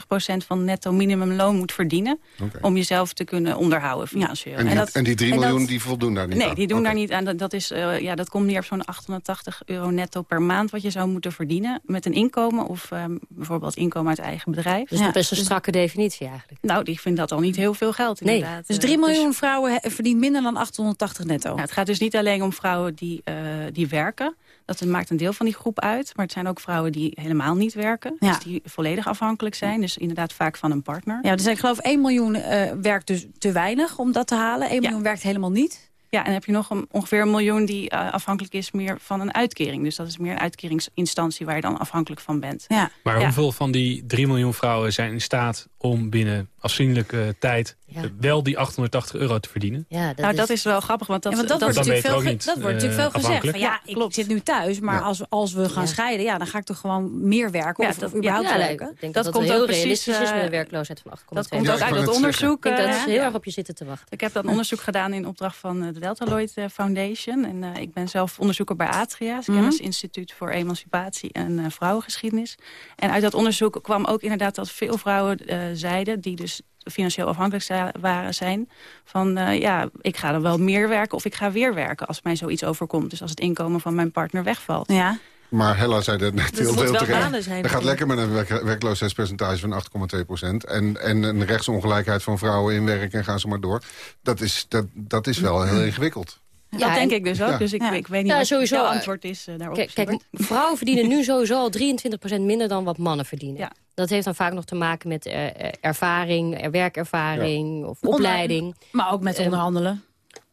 70% van netto minimumloon moet verdienen... Om jezelf te kunnen onderhouden financieel. En die, en die 3 en dat- miljoen die voldoen daar niet Nee, aan? die doen daar niet aan. Dat, dat, is, eh, ja, dat komt neer op zo'n 880 euro netto per maand... wat je zou moeten verdienen met een inkomen... of ehm, bijvoorbeeld inkomen uit eigen bedrijf. Dus dat is best een strakke definitie eigenlijk. Nou, die vindt dat al niet heel veel geld Nee, inderdaad. Dus Eh, 3 miljoen vrouwen verdienen minder dan 880 netto. Nou, het gaat dus niet alleen om vrouwen die, eh, die werken. Dat maakt een deel van die groep uit. Maar het zijn ook vrouwen die helemaal niet werken. Ja. Dus die volledig afhankelijk zijn. Dus inderdaad vaak van een partner. Ja, dus ik geloof 1 miljoen eh, werkt dus te weinig om dat te halen. 1 miljoen werkt helemaal niet. Ja, en heb je nog een, ongeveer een miljoen die eh, afhankelijk is meer van een uitkering. Dus dat is meer een uitkeringsinstantie waar je dan afhankelijk van bent. Ja. Maar Ja. hoeveel van die 3 miljoen vrouwen zijn in staat om binnen afzienlijke tijd Ja. eh, wel die 880 euro te verdienen? Ja, dat nou, is... dat is wel grappig, want dat, Ja, want dat, dat, wordt natuurlijk veel, niet, dat wordt natuurlijk eh, veel gezegd. Van, ja, ik Klopt. zit nu thuis, maar Ja. als, als we gaan Ja. scheiden... Ja, dan ga ik toch gewoon meer werken Ja, of, dat- of überhaupt werken. ik denk Dat dat dat, komt heel ook precies, realistisch is eh, met een werkloosheid van 8,2. dat komt Ja, ook uit net onderzoek. Ik denk dat eh, ze heel ja. erg op je zitten te wachten. Ik heb dat onderzoek gedaan in opdracht van eh, de Deltaloid eh, Foundation. En eh, ik ben zelf onderzoeker bij Atria, het Mhm. Kennisinstituut voor Emancipatie en eh, Vrouwengeschiedenis. En uit dat onderzoek kwam ook inderdaad dat veel vrouwen eh, zeiden, die dus financieel afhankelijk waren, zijn, van eh, ja, ik ga dan wel meer werken of ik ga weer werken als mij zoiets overkomt. Dus als het inkomen van mijn partner wegvalt. Ja. Maar Hella zei dat net Dus heel veel terecht. Het gaat lekker met een werk- werkloosheidspercentage van 8,2 procent. En, en een rechtsongelijkheid van vrouwen in werk en gaan ze maar door. Dat is, dat, dat is wel heel ingewikkeld. Dat Ja, denk en- ik dus ook. Ja. Dus ik, Ja. ik weet niet Ja, wat sowieso, jouw eh, antwoord is eh, daarop. Kijk, kijk, vrouwen verdienen nu sowieso al 23% minder dan wat mannen verdienen. Ja. Dat heeft dan vaak nog te maken met eh, ervaring, werkervaring of opleiding. Maar ook met onderhandelen.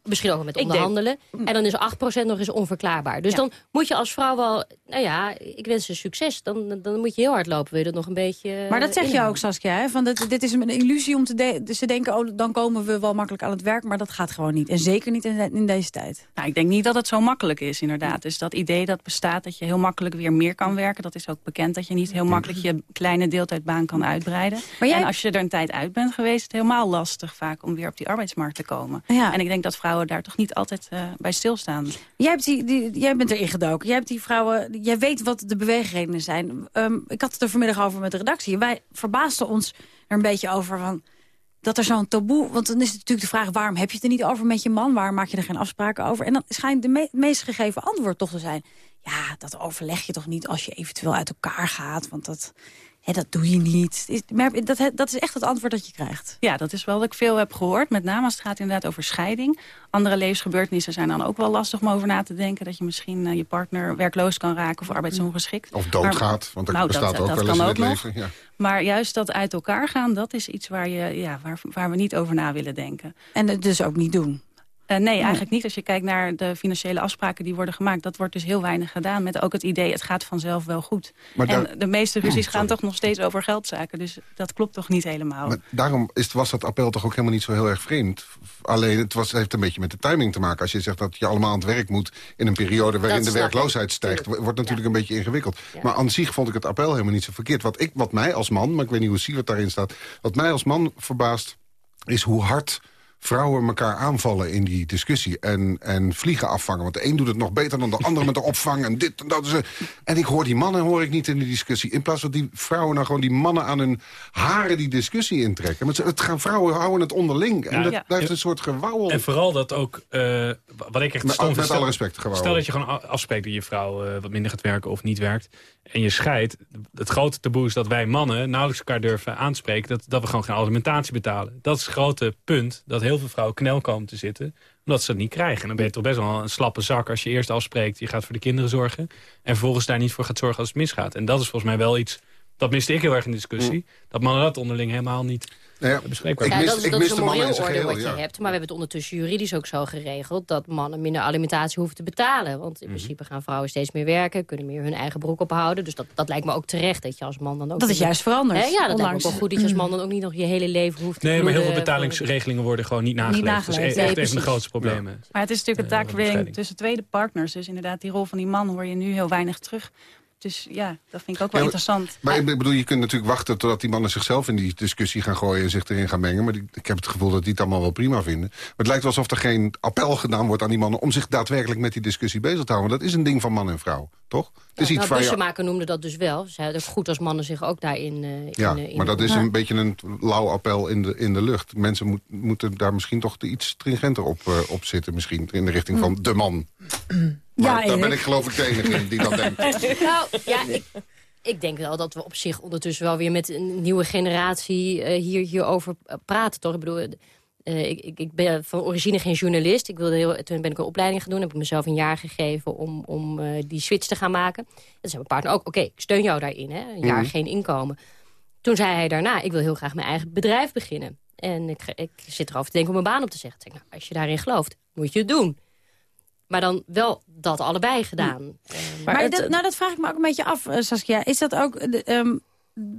Misschien ook wel met denk- onderhandelen. En dan is 8% nog eens onverklaarbaar. Dus Ja. dan moet je als vrouw wel... Nou ja, ik wens ze succes. Dan, dan moet je heel hard lopen. Wil je dat nog een beetje Maar dat zeg je ook, Saskia. Hè? Van dit, dit is een illusie om te de dus ze denken... Oh, dan komen we wel makkelijk aan het werk. Maar dat gaat gewoon niet. En zeker niet in, in deze tijd. Nou, ik denk niet dat het zo makkelijk is, inderdaad. Dus dat idee dat bestaat dat je heel makkelijk weer meer kan werken... dat is ook bekend dat je niet heel makkelijk je kleine deeltijdbaan kan uitbreiden. Maar jij- En als je er een tijd uit bent geweest... is het helemaal lastig vaak om weer op die arbeidsmarkt te komen. Ja. En ik denk dat vrouwen daar toch niet altijd eh, bij stilstaan. Jij, hebt die, die, jij bent erin gedoken. Jij hebt die vrouwen. Jij weet wat de beweegredenen zijn. Ehm, ik had het er vanmiddag over met de redactie. Wij verbaasden ons er een beetje over van dat er zo'n taboe... Want dan is het natuurlijk de vraag, waarom heb je het er niet over met je man? Waarom maak je er geen afspraken over? En dan schijnt de meest gegeven antwoord toch te zijn... ja, dat overleg je toch niet als je eventueel uit elkaar gaat? Want dat, hè, dat doe je niet. Is- Maar dat, dat is echt het antwoord dat je krijgt. Ja, dat is wel wat ik veel heb gehoord. Met name als het gaat inderdaad over scheiding. Andere levensgebeurtenissen zijn dan ook wel lastig om over na te denken. Dat je misschien eh, je partner werkloos kan raken of arbeidsongeschikt. Of doodgaat, want dat Nou, bestaat dat- ook dat wel eens kan in ook het leven. Ja. Maar juist dat uit elkaar gaan, dat is iets waar, je, ja, waar, waar we niet over na willen denken. En het dus ook niet doen. Eh, nee, eigenlijk niet. Als je kijkt naar de financiële afspraken die worden gemaakt... dat wordt dus heel weinig gedaan met ook het idee... het gaat vanzelf wel goed. Maar en daar- de meeste ruzies gaan toch nog steeds over geldzaken. Dus dat klopt toch niet helemaal. Maar daarom is, was dat appel toch ook helemaal niet zo heel erg vreemd. Alleen het was, heeft een beetje met de timing te maken. Als je zegt dat je allemaal aan het werk moet in een periode waarin Dat de werkloosheid stijgt, wordt natuurlijk een beetje ingewikkeld. Maar aan zich vond ik het appel helemaal niet zo verkeerd. Wat, ik, wat mij als man, maar ik weet niet hoe Siewert daarin staat, wat mij als man verbaast, is hoe hard vrouwen elkaar aanvallen in die discussie. En, en vliegen afvangen. Want de een doet het nog beter dan de ander met de opvang. En dit en dat. is- En ik hoor die mannen hoor ik niet in die discussie. In plaats van die vrouwen nou gewoon die mannen aan hun haren die discussie intrekken. Maar ze- het gaan vrouwen houden het onderling. En Ja. dat Ja. blijft een soort gewauwel. En vooral dat ook, eh, wat ik echt Met- stom met vind, alle stel- respect, gewoon. Stel dat je gewoon afspreekt dat je vrouw eh, wat minder gaat werken of niet werkt. En je scheidt. Het grote taboe is dat wij mannen nauwelijks elkaar durven aanspreken. Dat, dat we gewoon geen alimentatie betalen. Dat is het grote punt dat heel veel vrouwen knel komen te zitten. Omdat ze dat niet krijgen. En dan ben je toch best wel een slappe zak als je eerst afspreekt. Je gaat voor de kinderen zorgen. En vervolgens daar niet voor gaat zorgen als het misgaat. En dat is volgens mij wel iets... Dat miste ik heel erg in de discussie. Dat mannen dat onderling helemaal niet bespreekbaar Ja, mis- dat is, ik dat mis is de een moreel orde geheel, wat je ja. hebt. Maar we hebben het ondertussen juridisch ook zo geregeld... dat mannen minder alimentatie hoeven te betalen. Want Mhm. in principe gaan vrouwen steeds meer werken... kunnen meer hun eigen broek ophouden. Dus dat, dat lijkt me ook terecht dat je als man dan ook... Dat is juist veranderd, Hè, ja, dat lijkt me ook wel goed dat je als man dan ook niet nog je hele leven hoeft te Nee, maar heel veel voor- betalingsregelingen worden gewoon niet nageleefd. nageleefd. Dat is echt Nee, een van de grootste problemen. Maar het is natuurlijk een Eh, taakverdeling tussen tweede partners. Dus inderdaad, die rol van die man hoor je nu heel weinig terug. Dus ja, dat vind ik ook wel Ja, interessant. Maar ik bedoel, je kunt natuurlijk wachten totdat die mannen zichzelf in die discussie gaan gooien en zich erin gaan mengen. Maar die- ik heb het gevoel dat die het allemaal wel prima vinden. Maar het lijkt wel alsof er geen appel gedaan wordt aan die mannen om zich daadwerkelijk met die discussie bezig te houden. Want dat is een ding van man en vrouw, toch? Het is Ja, iets nou, waar je... bussenmaker noemde dat dus wel. Ze ook goed als mannen zich ook daarin... eh, Ja, in, eh, in maar dat is een beetje een lauw appel in de, in de lucht. Mensen moet- moeten daar misschien toch iets stringenter op, eh, op zitten. Misschien in de richting van de man. Maar Ja, daar ben ik geloof ik de enige in die dat denkt. nou, ja, ik, ik denk wel dat we op zich ondertussen wel weer met een nieuwe generatie eh, hier, hierover eh, praten. Toch? Ik bedoel, eh, ik, ik, ben van origine geen journalist. Ik wilde heel, toen ben ik een opleiding gaan doen. Heb ik mezelf een jaar gegeven om, om eh, die switch te gaan maken. En zei mijn partner ook, oké, ik steun jou daarin. Hè? Een jaar Mhm. geen inkomen. Toen zei hij daarna, ik wil heel graag mijn eigen bedrijf beginnen. En ik, ik zit erover te denken om een baan op te zeggen. Nou, als je daarin gelooft, moet je het doen. Maar dan wel dat allebei gedaan. Eh, Maar, dat, nou, dat vraag ik me ook een beetje af, eh, Saskia. Is dat ook... de, ehm,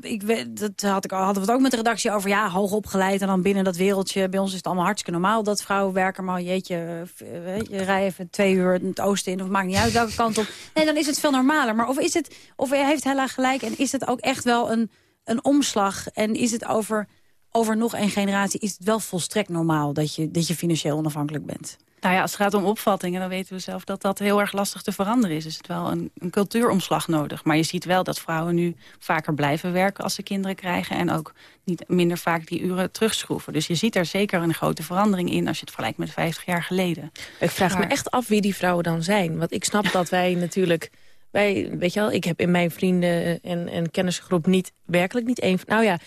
ik weet, dat had ik, hadden we het ook met de redactie over. Ja, hoog opgeleid en dan binnen dat wereldje. Bij ons is het allemaal hartstikke normaal dat vrouwen werken. Maar jeetje, eh, je rij even twee uur het oosten in. Of maakt niet uit welke kant op. Nee, dan is het veel normaler. Maar of, is het, of heeft Hella gelijk en is het ook echt wel een, een omslag? En is het over, over nog een generatie... is het wel volstrekt normaal dat je, dat je financieel onafhankelijk bent? Nou ja, als het gaat om opvattingen, dan weten we zelf dat dat heel erg lastig te veranderen is. Dus het is wel een, een cultuuromslag nodig. Maar je ziet wel dat vrouwen nu vaker blijven werken als ze kinderen krijgen. En ook niet minder vaak die uren terugschroeven. Dus je ziet er zeker een grote verandering in als je het vergelijkt met 50 jaar geleden. Ik vraag me echt af wie die vrouwen dan zijn. Want ik snap dat wij natuurlijk... Wij, weet je wel, ik heb in mijn vrienden en, en kennisgroep niet, werkelijk niet één... Nou ja,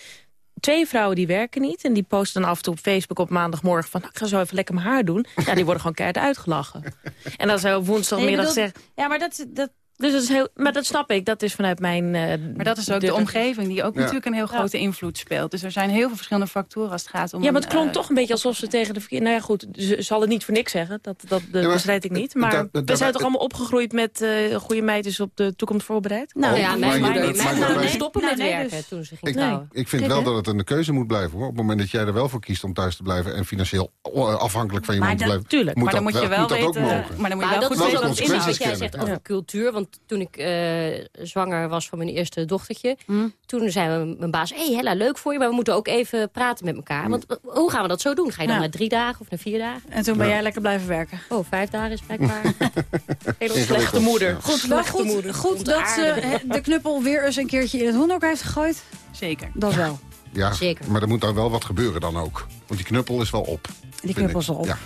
twee vrouwen die werken niet. En die posten dan af en toe op Facebook op maandagmorgen van... Nou, ik ga zo even lekker mijn haar doen. Ja, die worden gewoon keihard uitgelachen. En dan zou woensdagmiddag Nee, bedoelt- Ja, maar dat... dat dus dat is heel, maar dat snap ik. Dat is vanuit mijn... eh, Maar dat is ook de omgeving die ook Ja. natuurlijk een heel grote invloed speelt. Dus er zijn heel veel verschillende factoren als het gaat om... Ja, maar het een, klonk eh, toch een beetje alsof ze tegen de verkeer... Nou ja, goed, ze zal het niet voor niks zeggen. Dat, dat, dat maar- bestrijd ik niet. Maar we zijn toch allemaal opgegroeid met... eh goede meid is op de toekomst voorbereid? Nou ja, maar mijn je- moeder, maar- maar- moest stoppen met nee, werken dus- toen ze ging Ik, trouwen. ik vind Kijk, wel dat het een keuze moet blijven. hoor. Op het moment dat jij er wel voor kiest om thuis te blijven... en financieel afhankelijk van je man te blijven... tuurlijk, maar dan dat moet je wel weten- maar dan moet je wel dat goed is weten wat jij zegt over cultuur. Want toen ik eh, zwanger was van mijn eerste dochtertje... toen zei mijn- baas, hey Hella, leuk voor je... maar we moeten ook even praten met elkaar. Want eh, hoe gaan we dat zo doen? Ga je dan Ja. naar drie dagen of naar vier dagen? En toen ben jij lekker blijven werken. Oh, vijf dagen is blijkbaar... Hele slechte moeder. Goed, wel Slechte goed, moeder. goed dat ze de knuppel weer eens een keertje in het hoenderk heeft gegooid. Zeker. Dat wel. Ja, Zeker. maar er moet dan wel wat gebeuren dan ook. Want die knuppel is wel op. vind knuppel is al op. Ja.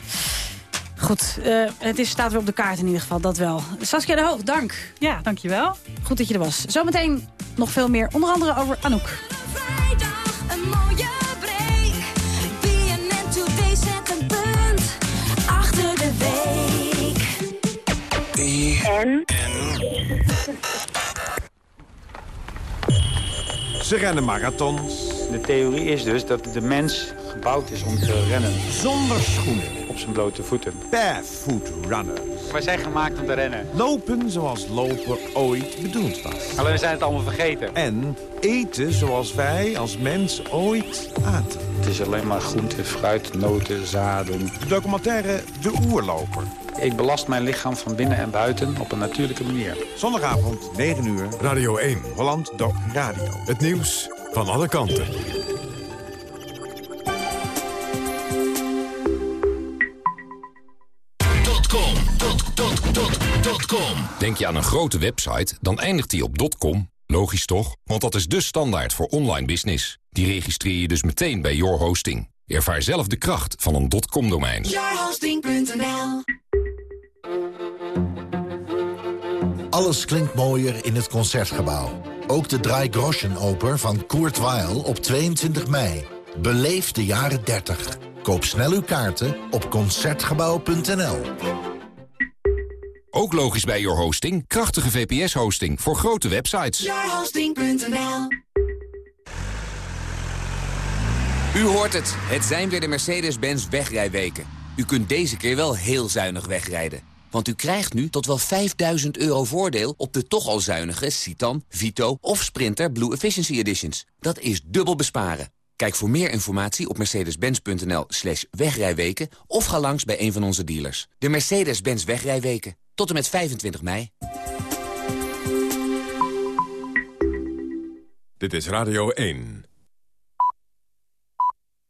Goed, eh, het is, staat weer op de kaart in ieder geval, dat wel. Saskia de Hoog, dank. Ja, dankjewel. Goed dat je er was. Zometeen nog veel meer, onder andere over Anouk. Een mooie break. BNN Today zet een punt achter de week. En? Ze rennen marathons. De theorie is dus dat de mens gebouwd is om te rennen. Zonder schoenen. Op zijn blote voeten. Barefoot runners. Wij zijn gemaakt om te rennen. Lopen zoals lopen ooit bedoeld was. Alleen we zijn het allemaal vergeten. En eten zoals wij als mens ooit aten. Het is alleen maar groente, fruit, noten, zaden. De documentaire De Oerloper. Ik belast mijn lichaam van binnen en buiten op een natuurlijke manier. Zondagavond, 9 uur. Radio 1. Holland Doc Radio. Het nieuws van alle kanten. Denk je aan een grote website, dan eindigt die op .com. Logisch toch? Want dat is de standaard voor online business. Die registreer je dus meteen bij Your Hosting. Ervaar zelf de kracht van een .com-domein. Yourhosting.nl Alles klinkt mooier in het Concertgebouw. Ook de Drei Groschen Oper van Kurt Weill op 22 mei. Beleef de jaren 30. Koop snel uw kaarten op Concertgebouw.nl. Ook logisch bij Your Hosting. Krachtige VPS-hosting voor grote websites. Yourhosting.nl U hoort het. Het zijn weer de Mercedes-Benz wegrijweken. U kunt deze keer wel heel zuinig wegrijden. Want u krijgt nu tot wel 5000 euro voordeel op de toch al zuinige Citan, Vito of Sprinter Blue Efficiency Editions. Dat is dubbel besparen. Kijk voor meer informatie op mercedes-benz.nl slash wegrijweken... of ga langs bij een van onze dealers. De Mercedes-Benz wegrijweken. Tot en met 25 mei. Dit is Radio 1.